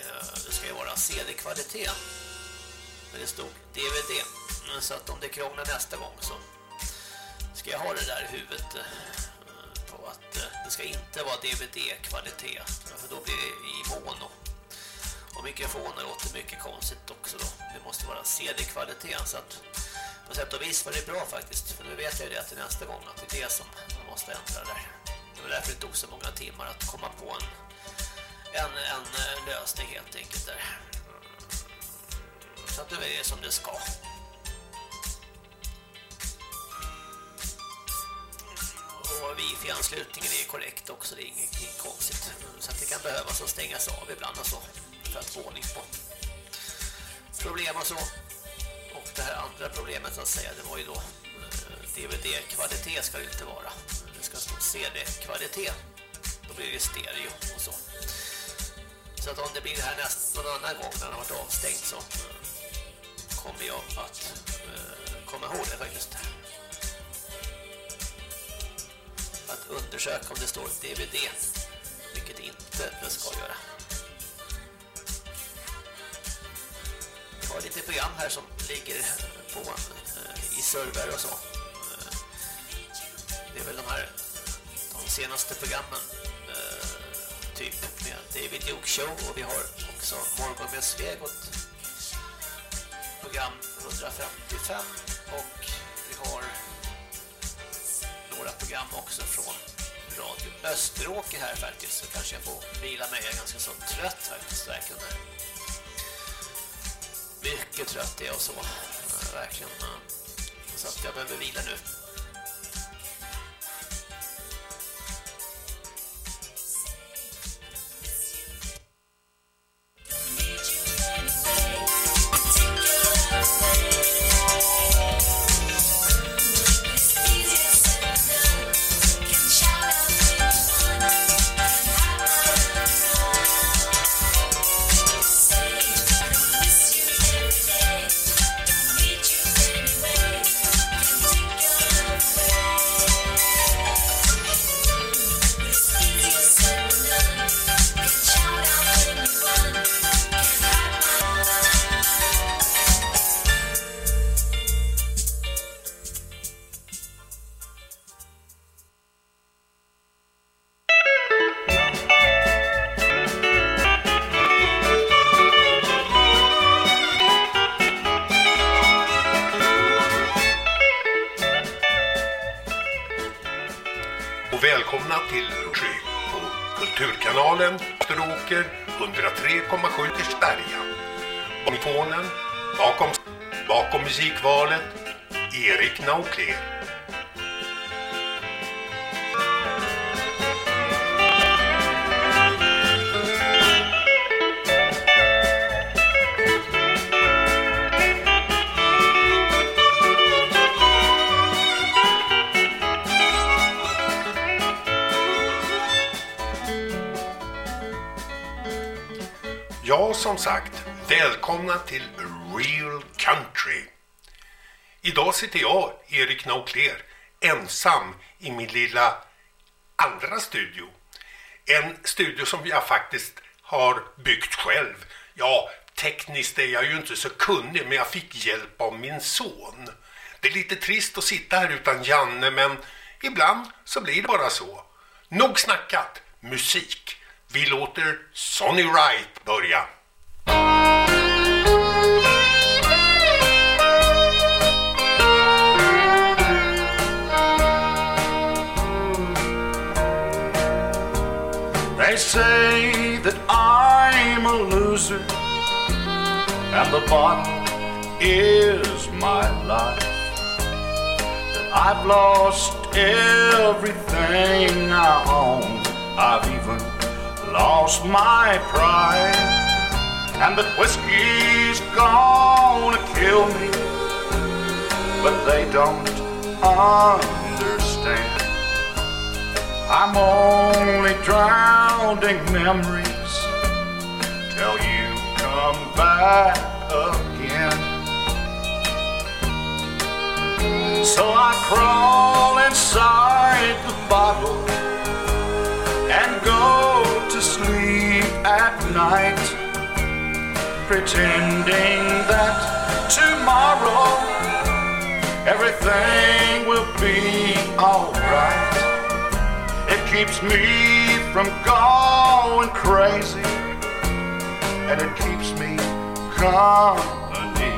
Eh, det ska ju vara CD-kvalitet. Men det stod DVD. Så att om det krånglar nästa gång så ska jag ha det där i huvudet eh, på att det ska inte vara DVD-kvalitet. För då blir det i mono. Och mikrofoner låter mycket konstigt också då. Det måste vara CD-kvaliteten. så att på sätt och vis var det bra faktiskt. För nu vet jag det till nästa gång att det är det som man måste ändra där. Det var därför det tog så många timmar att komma på en, en, en eh, lösning helt enkelt där. Så att nu är det som det ska. Och wifi-anslutningen är korrekt också, det är inget, inget konstigt. Så att det kan behövas att stängas av ibland och så för att få ordning på problem och så. Och det här andra problemet så att säga, det var ju då eh, DVD-kvalitet ska det inte vara. Det ska stå CD-kvalitet. Då blir det stereo och så. Så att om det blir det här nästa någon annan gång när den har varit avstängd så eh, kommer jag att eh, komma ihåg det faktiskt. Att undersöka om det står DVD, vilket inte det ska göra. Har lite program här som ligger på eh, i server och så. Eh, det är väl de här de senaste programmen eh, typ med David Duke Show och vi har också Morgon med Svegot program 155 och vi har några program också från Radio Österåker här faktiskt så kanske jag får vila mig, jag är ganska så trött faktiskt verkligen mycket trött är jag så. Verkligen. Så att jag behöver vila nu. Jag, och kler ensam i min lilla andra studio. En studio som jag faktiskt har byggt själv. Ja, tekniskt är jag ju inte så kunnig, men jag fick hjälp av min son. Det är lite trist att sitta här utan Janne, men ibland så blir det bara så. Nog snackat, musik. Vi låter Sonny Wright börja. They say that I'm a loser and the bottom is my life. That I've lost everything I own. I've even lost my pride. And that whiskey's gonna kill me, but they don't understand. I'm only drowning memories till you come back again. So I crawl inside the bottle and go to sleep at night, pretending that tomorrow everything will be alright. Keeps me from going crazy, and it keeps me company.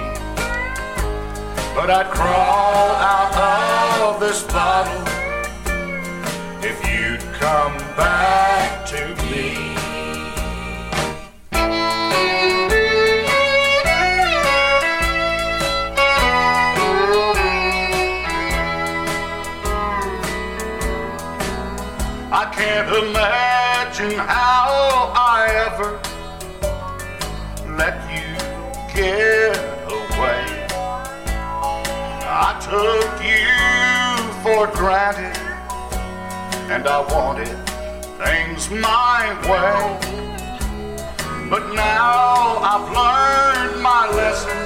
But I'd crawl out of this bottle if you'd come back to me. Can't imagine how I ever let you get away. I took you for granted and I wanted things my way. But now I've learned my lesson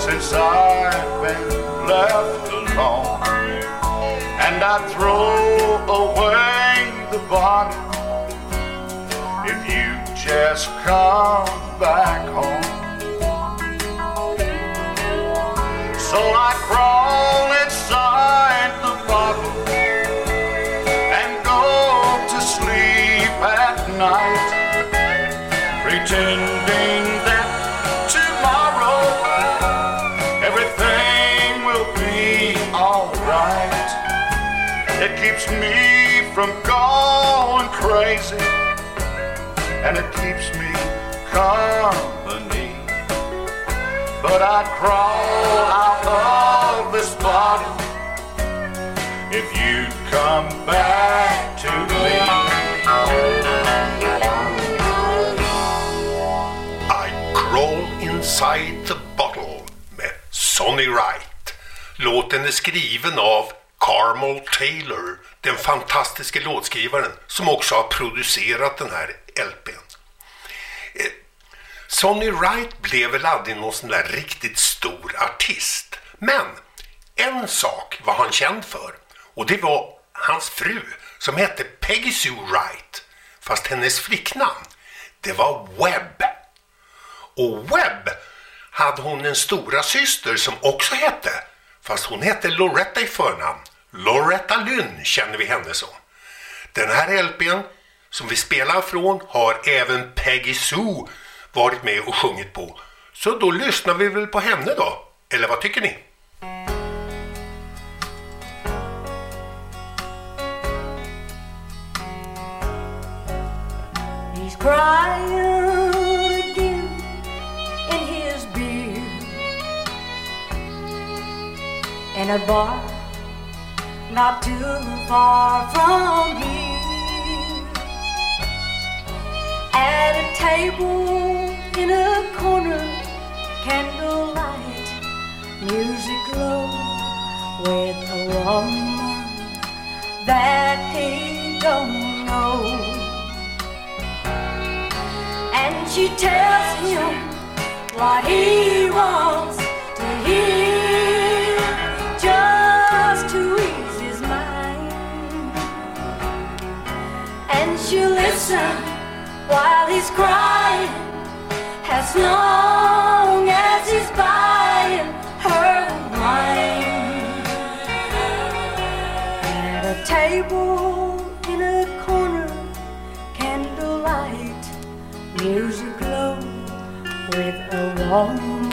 since I've been left alone. And I throw away the bottle if you just come back home. So I crawl keeps me from going crazy, and it keeps me company. But I'd crawl out of this bottle if you'd come back to me. I crawl inside the bottle med Sonny Wright. Låten är skriven av Carmel Taylor, den fantastiska låtskrivaren som också har producerat den här LPn. Eh, Sonny Wright blev väl aldrig någon sån där riktigt stor artist. Men en sak var han känd för och det var hans fru som hette Peggy Sue Wright. Fast hennes flicknamn, det var Webb. Och Webb hade hon en stora syster som också hette, fast hon hette Loretta i förnamn. Loretta Lynn känner vi henne som. Den här LPn som vi spelar från har även Peggy Sue varit med och sjungit på. Så då lyssnar vi väl på henne då? Eller vad tycker ni? He's crying in a bar not too far from here. At a table in a corner, candlelight, music low with a woman that he don't know. And she tells him what he wants to hear She'll listen while he's crying as long as he's buying her wine. At a table in a corner, candlelight, music low with a woman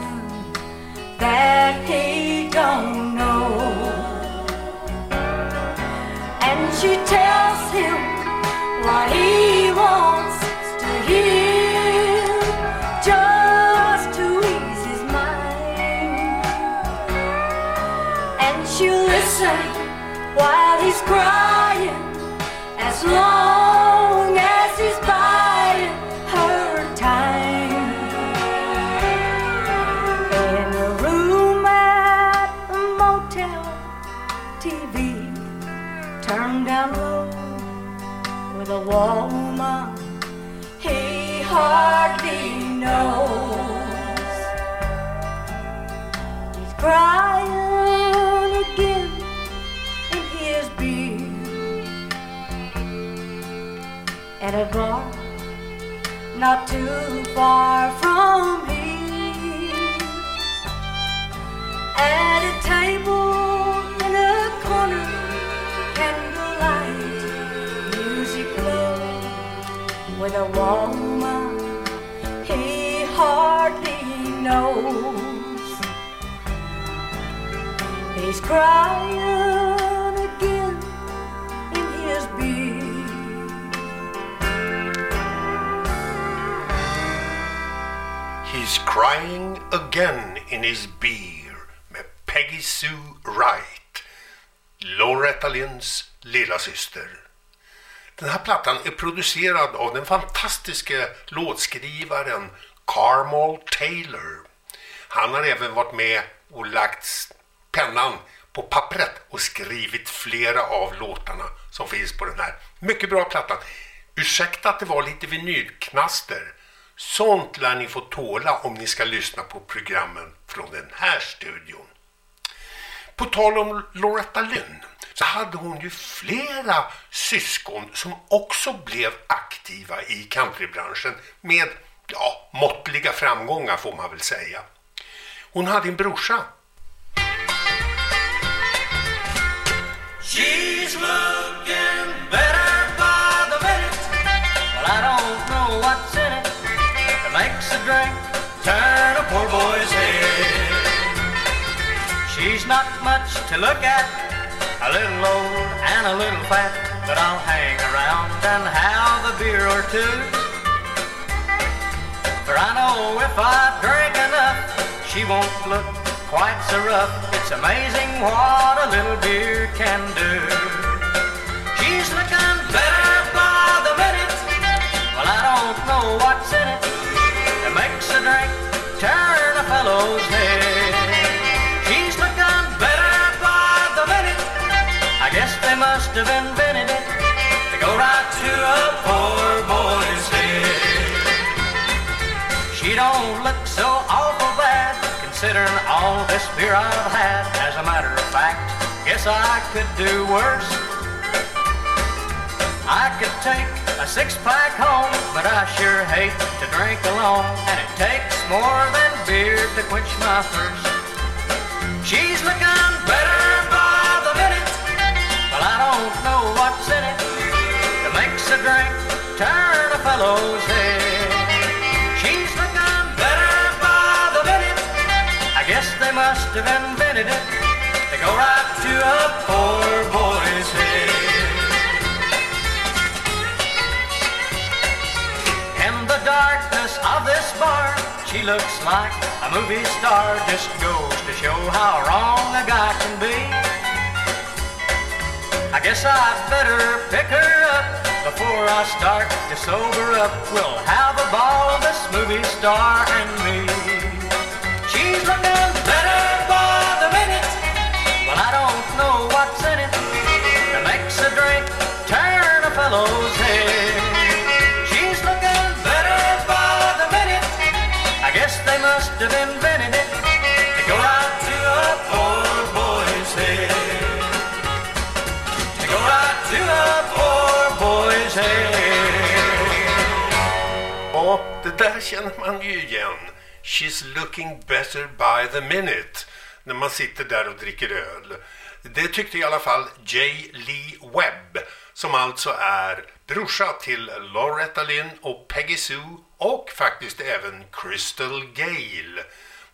that he don't know. And she tells him TV turned down low with a woman he hardly knows. He's crying again in his beard at a bar not too far from here. At a table in a corner. And with a woman he hardly knows. He's crying again in his beer. He's crying again in his beer med Peggy Sue Wright, Loretta Lynns syster. Den här plattan är producerad av den fantastiska låtskrivaren Carmel Taylor. Han har även varit med och lagt pennan på pappret och skrivit flera av låtarna som finns på den här mycket bra plattan. Ursäkta att det var lite vinylknaster. Sånt lär ni få tåla om ni ska lyssna på programmen från den här studion. På tal om Loretta Lynn så hade hon ju flera syskon som också blev aktiva i countrybranschen med ja, måttliga framgångar får man väl säga. Hon hade en brorsa. She's looking better by the minute. Well, I don't know what's in it that makes a drink turn a poor boy's head. She's not much to look at, a little old and a little fat, but I'll hang around and have a beer or two. For I know if I drink enough, she won't look quite so rough. It's amazing what a little beer can do. She's looking better by the minute. Well, I don't know what's in it that makes a drink turn a fellow's head. Must go right to a poor boy's head. She don't look so awful bad, considering all this beer I've had. As a matter of fact, guess I could do worse. I could take a six pack home, but I sure hate to drink alone, and it takes more than beer to quench my thirst. A drink turn a fellow's head. She's looking better by the minute. I guess they must have invented it to go right to a poor boy's head. In the darkness of this bar, she looks like a movie star. Just goes to show how wrong a guy can be. I guess I'd better pick her up before I start to sober up. We'll have a ball, of this movie star and me. She's looking better by the minute. Well, I don't know what's in it that makes a drink turn a fellow's head. She's looking better by the minute. I guess they must have invented it det där känner man ju igen. She's looking better by the minute. När man sitter där och dricker öl. Det tyckte i alla fall J. Lee Webb. Som alltså är brorsa till Loretta Lynn och Peggy Sue. Och faktiskt även Crystal Gale.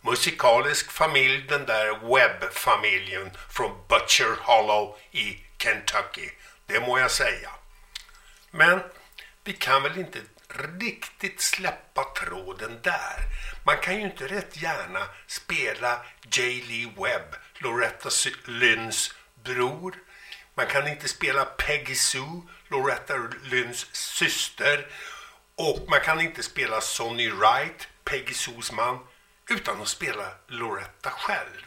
Musikalisk familj den där Webb-familjen från Butcher Hollow i Kentucky. Det må jag säga. Men vi kan väl inte riktigt släppa tråden där. Man kan ju inte rätt gärna spela J. Lee Webb, Loretta Lynns bror. Man kan inte spela Peggy Sue, Loretta Lynns syster. Och man kan inte spela Sonny Wright, Peggy Sues man, utan att spela Loretta själv.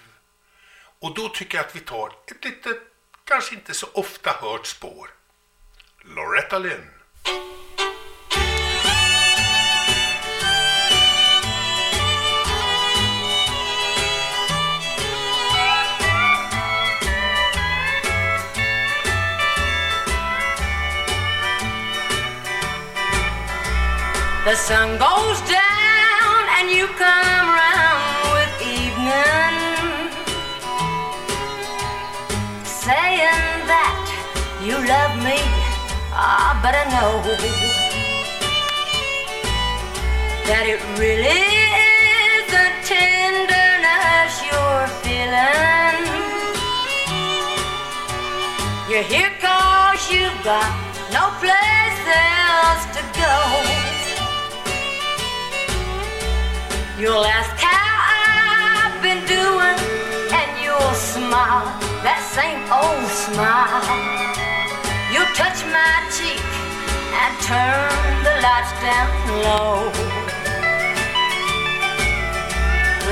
Och då tycker jag att vi tar ett lite, kanske inte så ofta hört spår. Loretta Lynn. The sun goes down and you come round with evening, saying that you love me. Ah, but I know that it really is the tenderness you're feeling. You're here cause you've got no place else to go. You'll ask how I've been doing, and you'll smile that same old smile. You'll touch my cheek and turn the lights down low.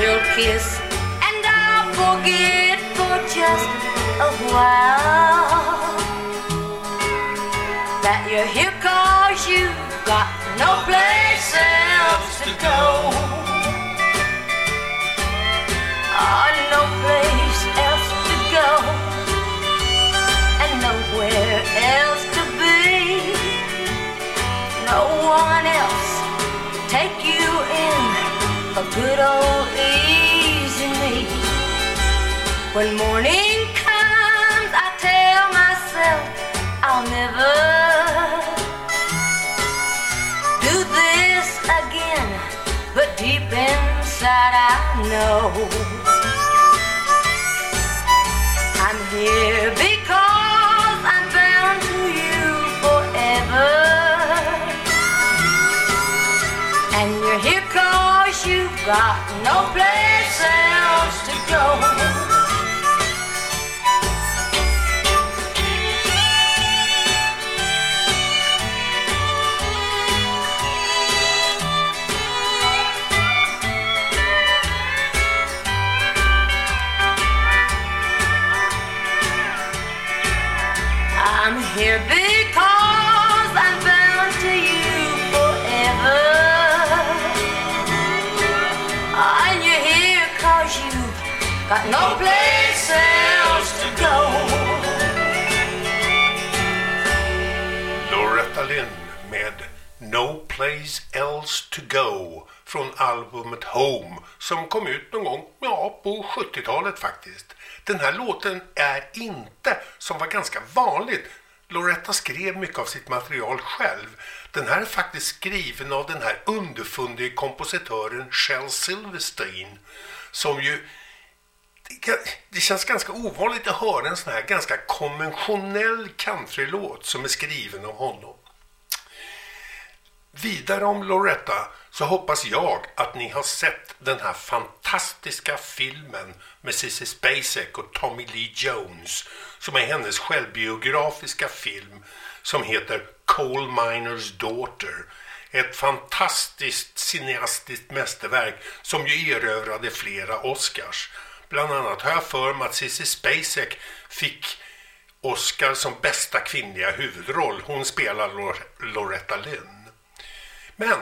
We'll kiss and I'll forget for just a while that you're here cause you've got no place else to go. Good old easy me. When morning comes, I tell myself I'll never do this again. But deep inside, I know I'm here because got no place else to go. Got no place else to go. Loretta Lynn med No Place Else To Go från albumet Home som kom ut någon gång ja, på 70-talet faktiskt. Den här låten är inte, som var ganska vanligt, Loretta skrev mycket av sitt material själv. Den här är faktiskt skriven av den här underfundige kompositören Shel Silverstein som ju det känns ganska ovanligt att höra en sån här ganska konventionell countrylåt som är skriven av honom. Vidare om Loretta så hoppas jag att ni har sett den här fantastiska filmen med Cissi Spacek och Tommy Lee Jones som är hennes självbiografiska film som heter Coal Miners Daughter. Ett fantastiskt cineastiskt mästerverk som ju erövrade flera Oscars. Bland annat har jag för mig att Cissi Spacek fick Oscar som bästa kvinnliga huvudroll. Hon spelar Lor- Loretta Lynn. Men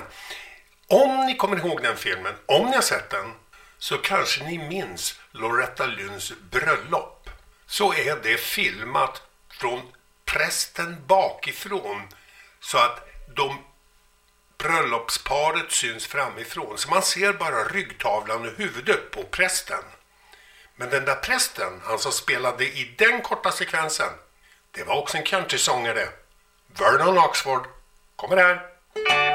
om ni kommer ihåg den filmen, om ni har sett den, så kanske ni minns Loretta Lynns bröllop. Så är det filmat från prästen bakifrån så att de bröllopsparet syns framifrån. Så man ser bara ryggtavlan och huvudet på prästen. Men den där prästen, han som spelade i den korta sekvensen, det var också en countrysångare. Vernon Oxford kommer här.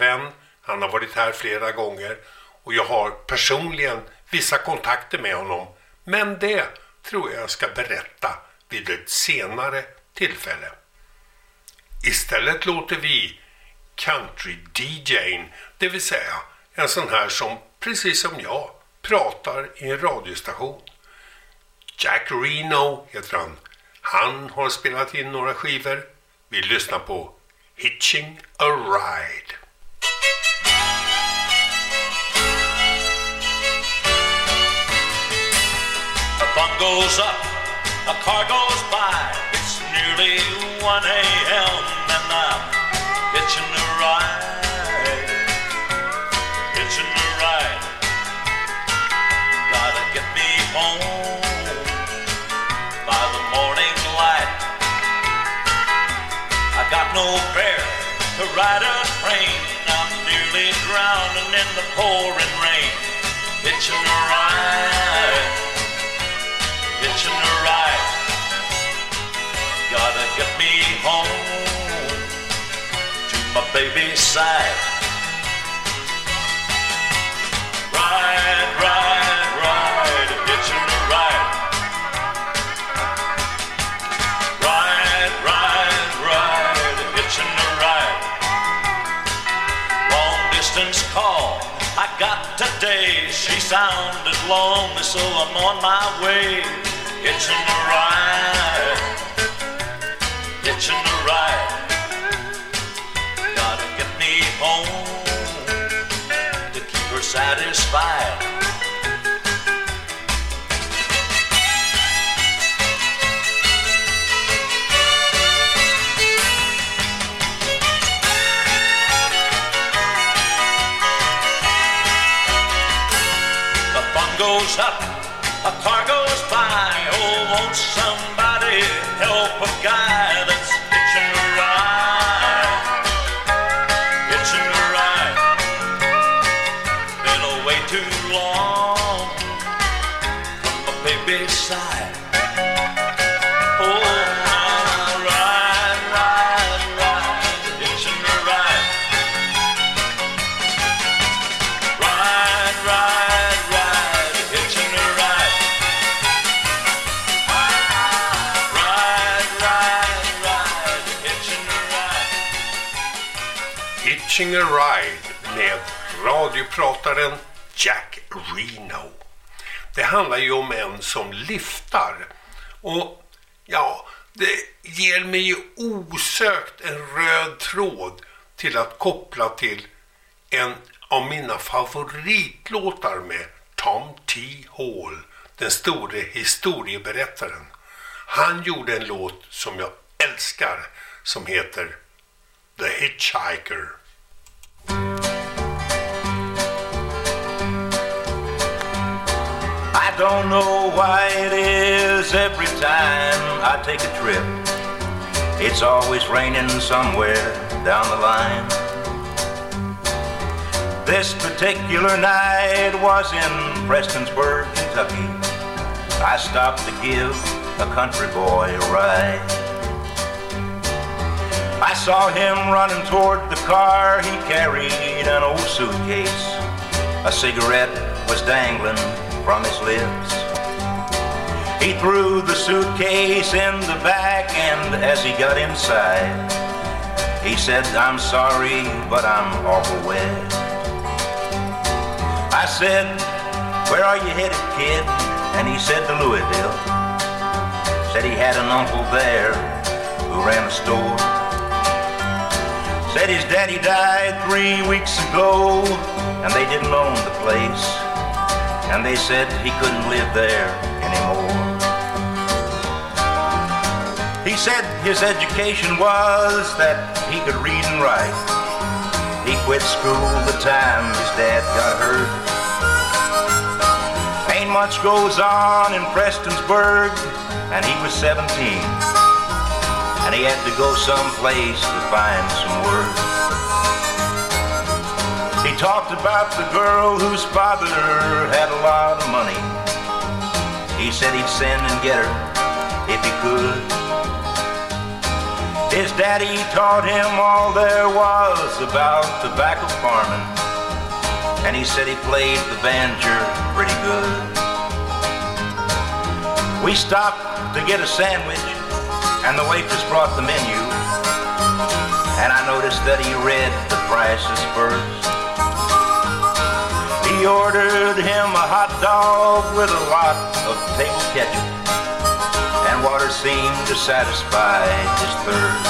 Vän, han har varit här flera gånger och jag har personligen vissa kontakter med honom. Men det tror jag jag ska berätta vid ett senare tillfälle. Istället låter vi country-DJn, det vill säga en sån här som precis som jag pratar i en radiostation. Jack Reno heter han. Han har spelat in några skivor. Vi lyssnar på Hitching a Ride. A goes up, a car goes by. It's nearly 1 a.m. and I'm hitching a ride. Hitching a ride. Gotta get me home by the morning light. I got no fare to ride a train. I'm nearly drowning in the pouring rain. Hitching a ride hitching a ride. Gotta get me home to my baby's side. Ride, ride, ride, hitching a ride. Ride, ride, ride, hitching a ride. Long distance call I got today. She sounded lonely, so I'm on my way. Hitching a ride, hitching a ride. Gotta get me home to keep her satisfied. The fun goes up, won't somebody help a guy Catching a Ride med radioprataren Jack Reno. Det handlar ju om en som liftar. Och ja, det ger mig ju osökt en röd tråd till att koppla till en av mina favoritlåtar med Tom T. Hall. den store historieberättaren. Han gjorde en låt som jag älskar som heter The Hitchhiker. I don't know why it is every time I take a trip. It's always raining somewhere down the line. This particular night was in Prestonsburg, Kentucky. I stopped to give a country boy a ride. I saw him running toward the car. He carried an old suitcase. A cigarette was dangling from his lips. He threw the suitcase in the back, and as he got inside, he said, I'm sorry, but I'm awful wet. I said, Where are you headed, kid? And he said to Louisville. Said he had an uncle there who ran a store. Said his daddy died three weeks ago, and they didn't own the place. And they said he couldn't live there anymore. He said his education was that he could read and write. He quit school the time his dad got hurt. Ain't much goes on in Prestonsburg, and he was 17. And he had to go someplace to find some work. He talked about the girl whose father had a lot of money. He said he'd send and get her if he could. His daddy taught him all there was about tobacco farming, and he said he played the banjo pretty good. We stopped to get a sandwich, and the waitress brought the menu, and I noticed that he read the prices first. He ordered him a hot dog with a lot of table ketchup and water seemed to satisfy his thirst.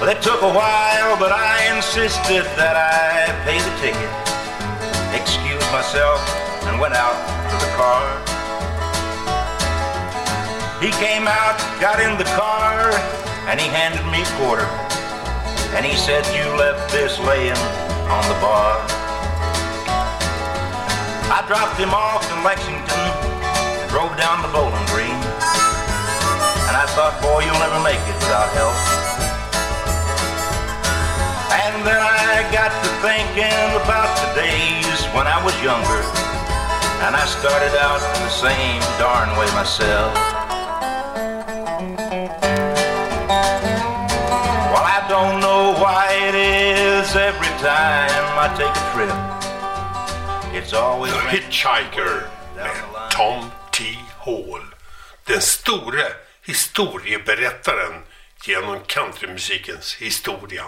Well, it took a while, but I insisted that I pay the ticket, excused myself, and went out to the car. He came out, got in the car, and he handed me a quarter. And he said, You left this laying on the bar. I dropped him off in Lexington and drove down to Bowling Green. And I thought, boy, you'll never make it without help. And then I got to thinking about the days when I was younger. And I started out in the same darn way myself. Don't know why it is every time I take a trip. It's always The Hitchhiker med Tom T. Hall. Den store historieberättaren genom countrymusikens historia.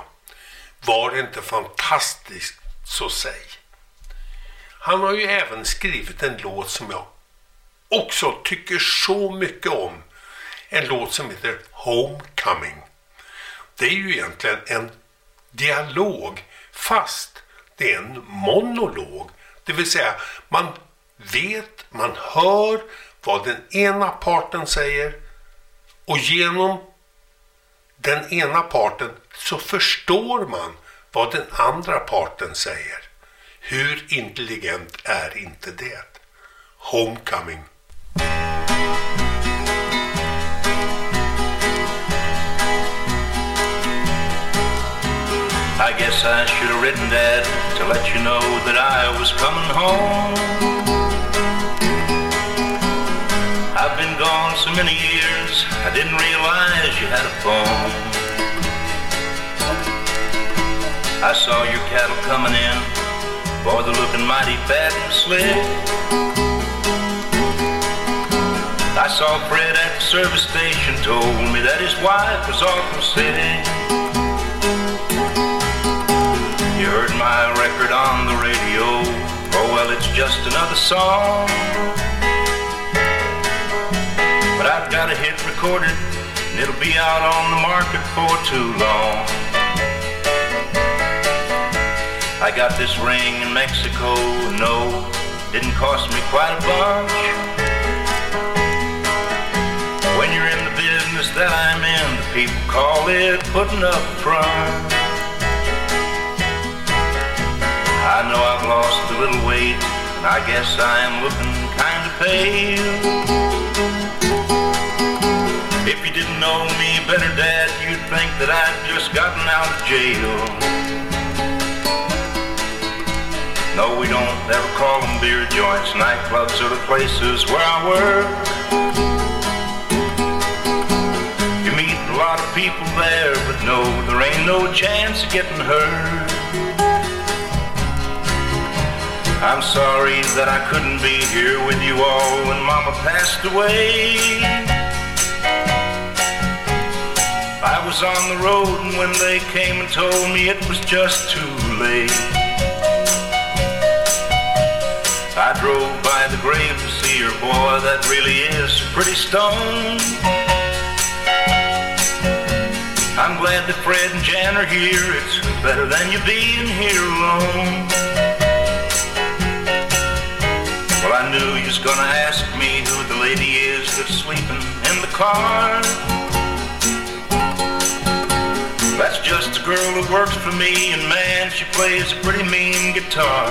Var det inte fantastiskt så säg. Han har ju även skrivit en låt som jag också tycker så mycket om. En låt som heter Homecoming. Det är ju egentligen en dialog fast det är en monolog. Det vill säga man vet, man hör vad den ena parten säger och genom den ena parten så förstår man vad den andra parten säger. Hur intelligent är inte det? Homecoming. I guess I should have written that to let you know that I was coming home. I've been gone so many years, I didn't realize you had a phone. I saw your cattle coming in, boy, they're looking mighty fat and slick. I saw Fred at the service station, told me that his wife was awful sick. You heard my record on the radio. Oh, well, it's just another song. But I've got a hit recorded, and it'll be out on the market for too long. I got this ring in Mexico, no, Didn't cost me quite a bunch. When you're in the business that I'm in, the people call it putting up front. I know I've lost a little weight, and I guess I am looking kind of pale. If you didn't know me better, Dad, you'd think that I'd just gotten out of jail. No, we don't ever call them beer joints. Nightclubs are the places where I work. You meet a lot of people there, but no, there ain't no chance of getting hurt. I'm sorry that I couldn't be here with you all when Mama passed away. I was on the road and when they came and told me it was just too late. I drove by the grave to see her, boy, that really is pretty stone. I'm glad that Fred and Jan are here, it's better than you being here alone. Well, I knew you was gonna ask me who the lady is that's sleeping in the car. That's just a girl who works for me, and man, she plays a pretty mean guitar.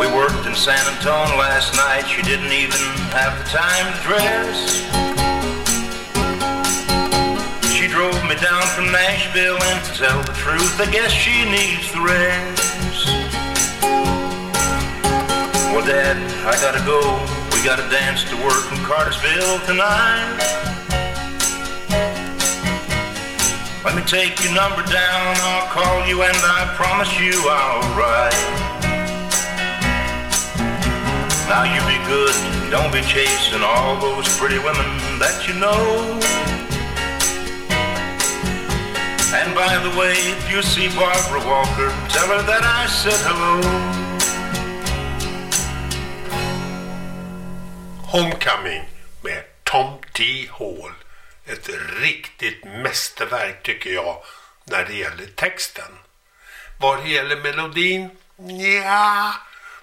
We worked in San Antonio last night, she didn't even have the time to dress. She drove me down from Nashville, and to tell the truth, I guess she needs the rest. Well, Dad, I gotta go. We gotta dance to work in Cartersville tonight. Let me take your number down, I'll call you and I promise you I'll write. Now you be good, don't be chasing all those pretty women that you know. And by the way, if you see Barbara Walker, tell her that I said hello. Homecoming med Tom T. Hall. Ett riktigt mästerverk tycker jag när det gäller texten. Vad det gäller melodin? Ja,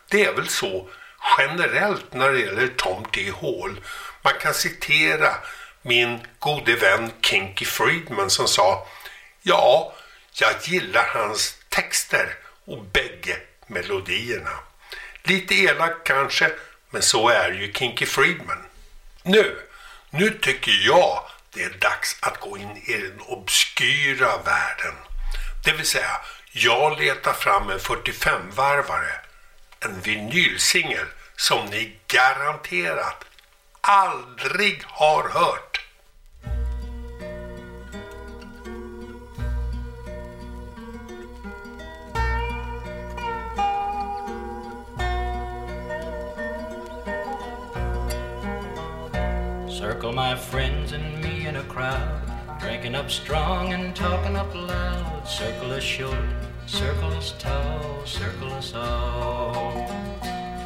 det är väl så generellt när det gäller Tom T. Hall. Man kan citera min gode vän Kinky Friedman som sa Ja, jag gillar hans texter och bägge melodierna. Lite elak kanske, men så är ju Kinky Friedman. Nu, nu tycker jag det är dags att gå in i den obskyra världen. Det vill säga, jag letar fram en 45-varvare. En vinylsingel som ni garanterat aldrig har hört. Circle my friends and me in a crowd, drinking up strong and talking up loud. Circle us short, circle us tall, circle us all.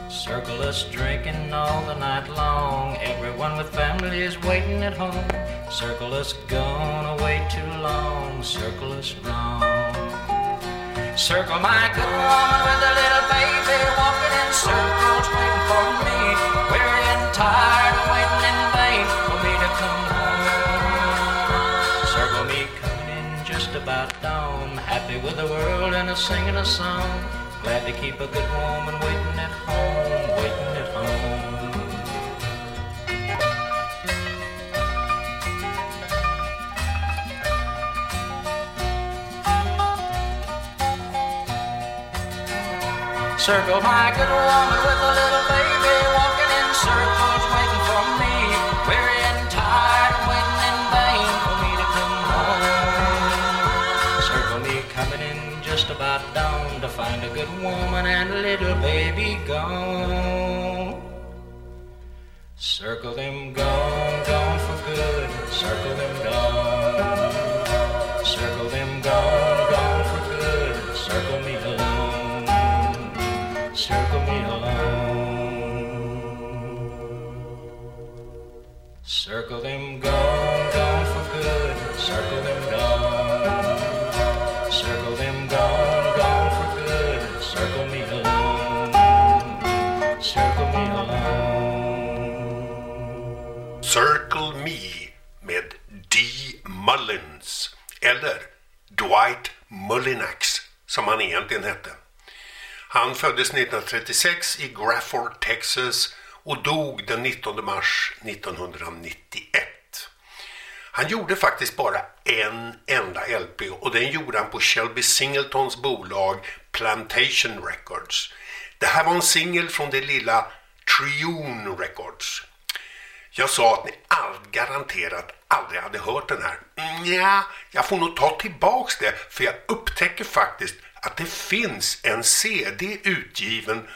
Circle us drinking all the night long. Everyone with family is waiting at home. Circle us gone away too long. Circle us wrong. Circle my good woman with a little baby walking in circles waiting for me. Weary and tired and a singing a song. Glad to keep a good woman waiting at home, waiting at home. Circle my good woman with a little baby walking in circles find a good woman and a little baby gone. Circle them gone, gone for good. Circle them gone. Mullins, eller Dwight Mullinax som han egentligen hette. Han föddes 1936 i Grafford, Texas och dog den 19 mars 1991. Han gjorde faktiskt bara en enda LP och den gjorde han på Shelby Singletons bolag Plantation Records. Det här var en singel från det lilla Triune Records. Jag sa att ni allt garanterat aldrig hade hört den här. Nja, jag får nog ta tillbaks det för jag upptäcker faktiskt att det finns en CD utgiven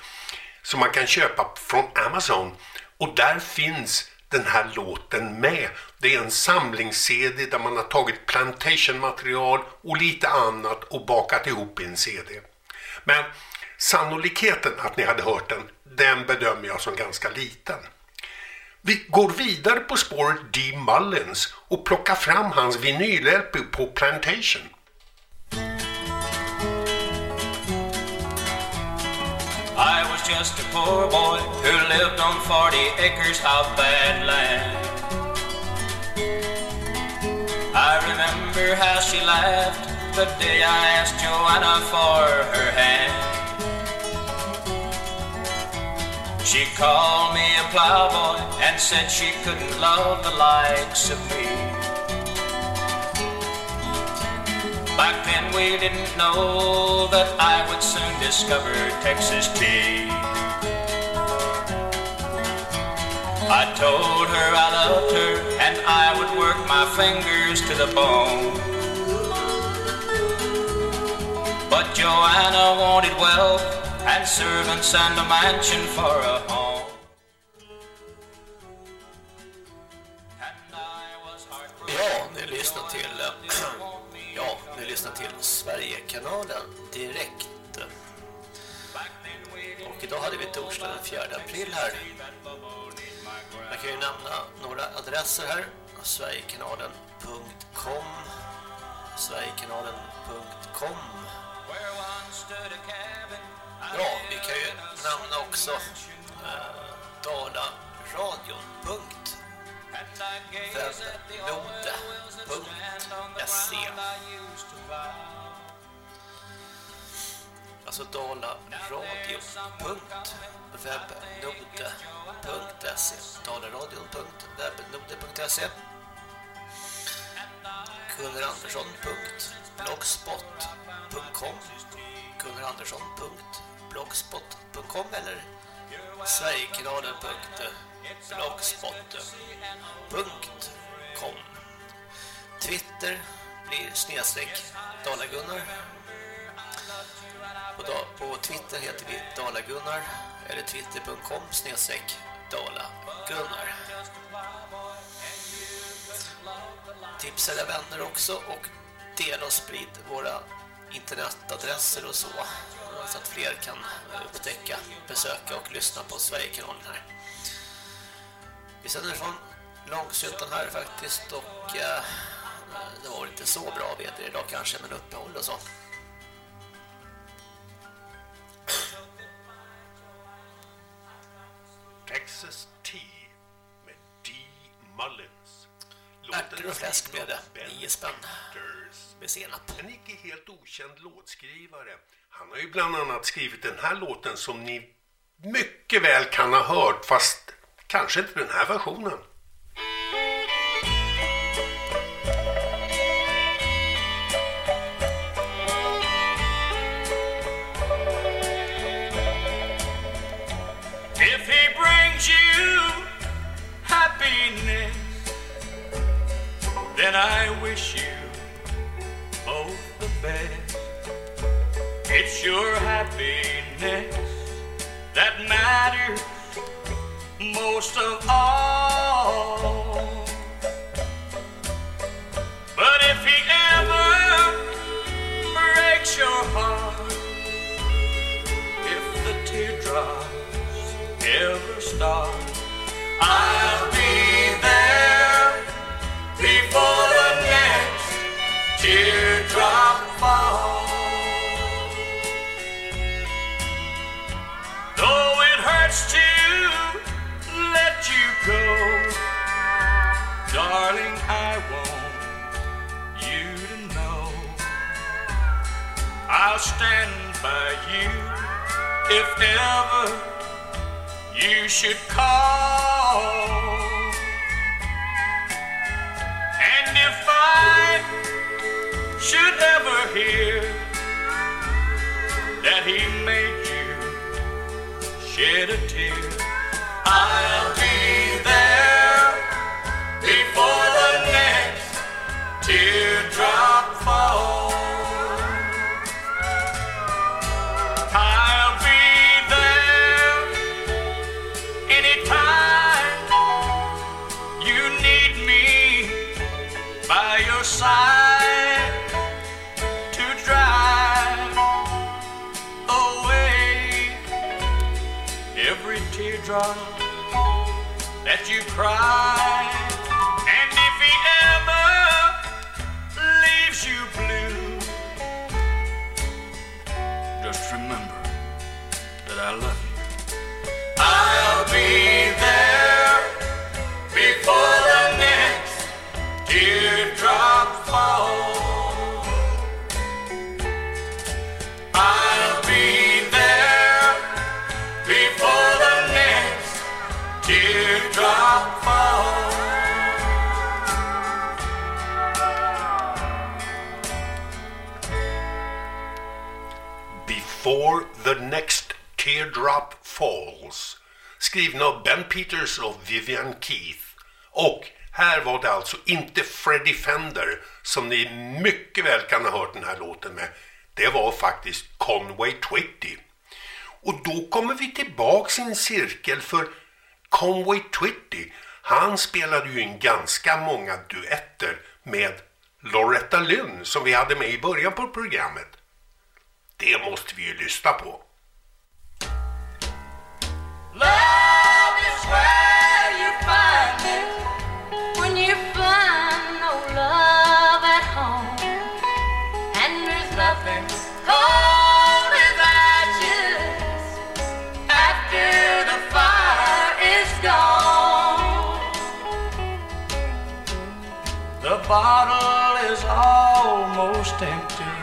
som man kan köpa från Amazon och där finns den här låten med. Det är en samlings-CD där man har tagit plantation-material och lite annat och bakat ihop i en CD. Men sannolikheten att ni hade hört den, den bedömer jag som ganska liten. Vi går vidare på spåret D. Mullins och plockar fram hans vinyl-LP på Plantation. I was just a poor boy who lived on 40 acres of bad land. I remember how she laughed the day I asked Joanna for her hand. She called me a plowboy and said she couldn't love the likes of me. Back then we didn't know that I would soon discover Texas tea. I told her I loved her and I would work my fingers to the bone. But Joanna wanted wealth and servants and a mansion for a home. Ja, ni lyssnar till eh, Ja, ni lyssnar till Sverigekanalen direkt. Och idag hade vi torsdag den 4 april här. Jag kan ju nämna några adresser här. Sverigekanalen.com Sverigekanalen.com Ja, vi kan ju nämna också eh, dalaradion.webnode.se Alltså dalaradion.webnode.se dalaradion.webnode.se gunnarandersson.blogspot.com blogspot.com eller sverigekanalen.blogspot.com Twitter blir snedstreck Dalagunnar. På, da, på Twitter heter vi Dalagunnar eller twitter.com snedstreck Dalagunnar. Tipsa era vänner också och dela och sprid våra internetadresser och så så att fler kan upptäcka, besöka och lyssna på Sverigekanalen här. Vi sänder från Långshyttan här faktiskt och eh, det var inte så bra väder idag kanske men uppehåll och så. Texas Tea med D. Mullins. Ärtor och fläsk blev det, nio spänn med senap. En icke helt okänd låtskrivare. Han har ju bland annat skrivit den här låten som ni mycket väl kan ha hört fast kanske inte den här versionen. If he brings you happiness, then I wish you Your happiness that matters most of all. But if he ever breaks your heart, if the teardrops ever start, I'll I'll stand by you if ever you should call. And if I should ever hear that he made you shed a tear, I'll be there before the next teardrop falls. Cry. Teardrop falls. Before the next teardrop falls. Skrivna av Ben Peters och Vivian Keith. Och här var det alltså inte Freddie Fender som ni mycket väl kan ha hört den här låten med. Det var faktiskt Conway Twitty. Och då kommer vi tillbaks i en cirkel för Conway Twitty, han spelade ju in ganska många duetter med Loretta Lynn som vi hade med i början på programmet. Det måste vi ju lyssna på. Love is bottle is almost empty.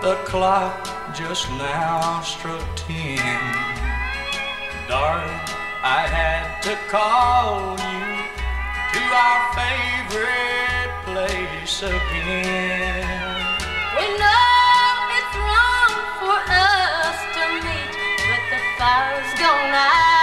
The clock just now struck ten. Darling, I had to call you to our favorite place again. We know it's wrong for us to meet, but the fire's gone out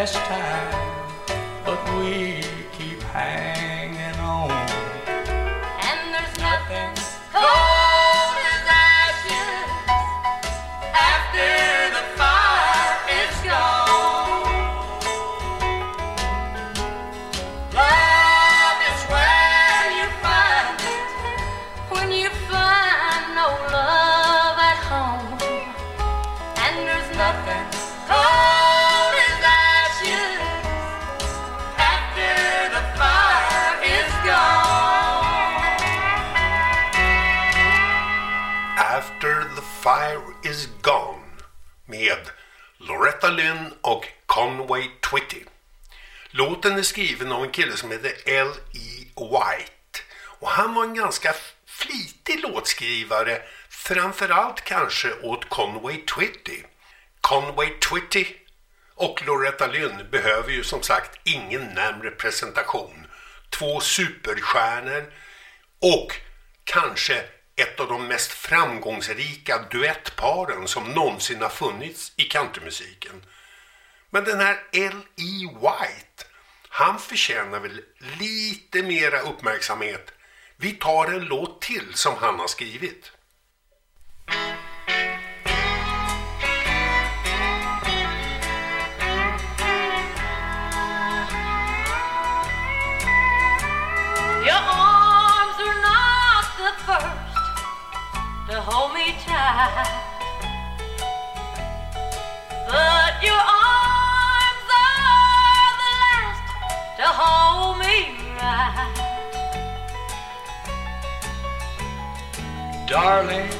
last time, Fire is Gone med Loretta Lynn och Conway Twitty. Låten är skriven av en kille som heter L.E. White och han var en ganska flitig låtskrivare framförallt kanske åt Conway Twitty. Conway Twitty Och Loretta Lynn behöver ju som sagt ingen närmre presentation. Två superstjärnor och kanske ett av de mest framgångsrika duettparen som någonsin har funnits i countrymusiken. Men den här L.E. White, han förtjänar väl lite mera uppmärksamhet. Vi tar en låt till som han har skrivit. Hold me tight, but your arms are the last to hold me right. Darling,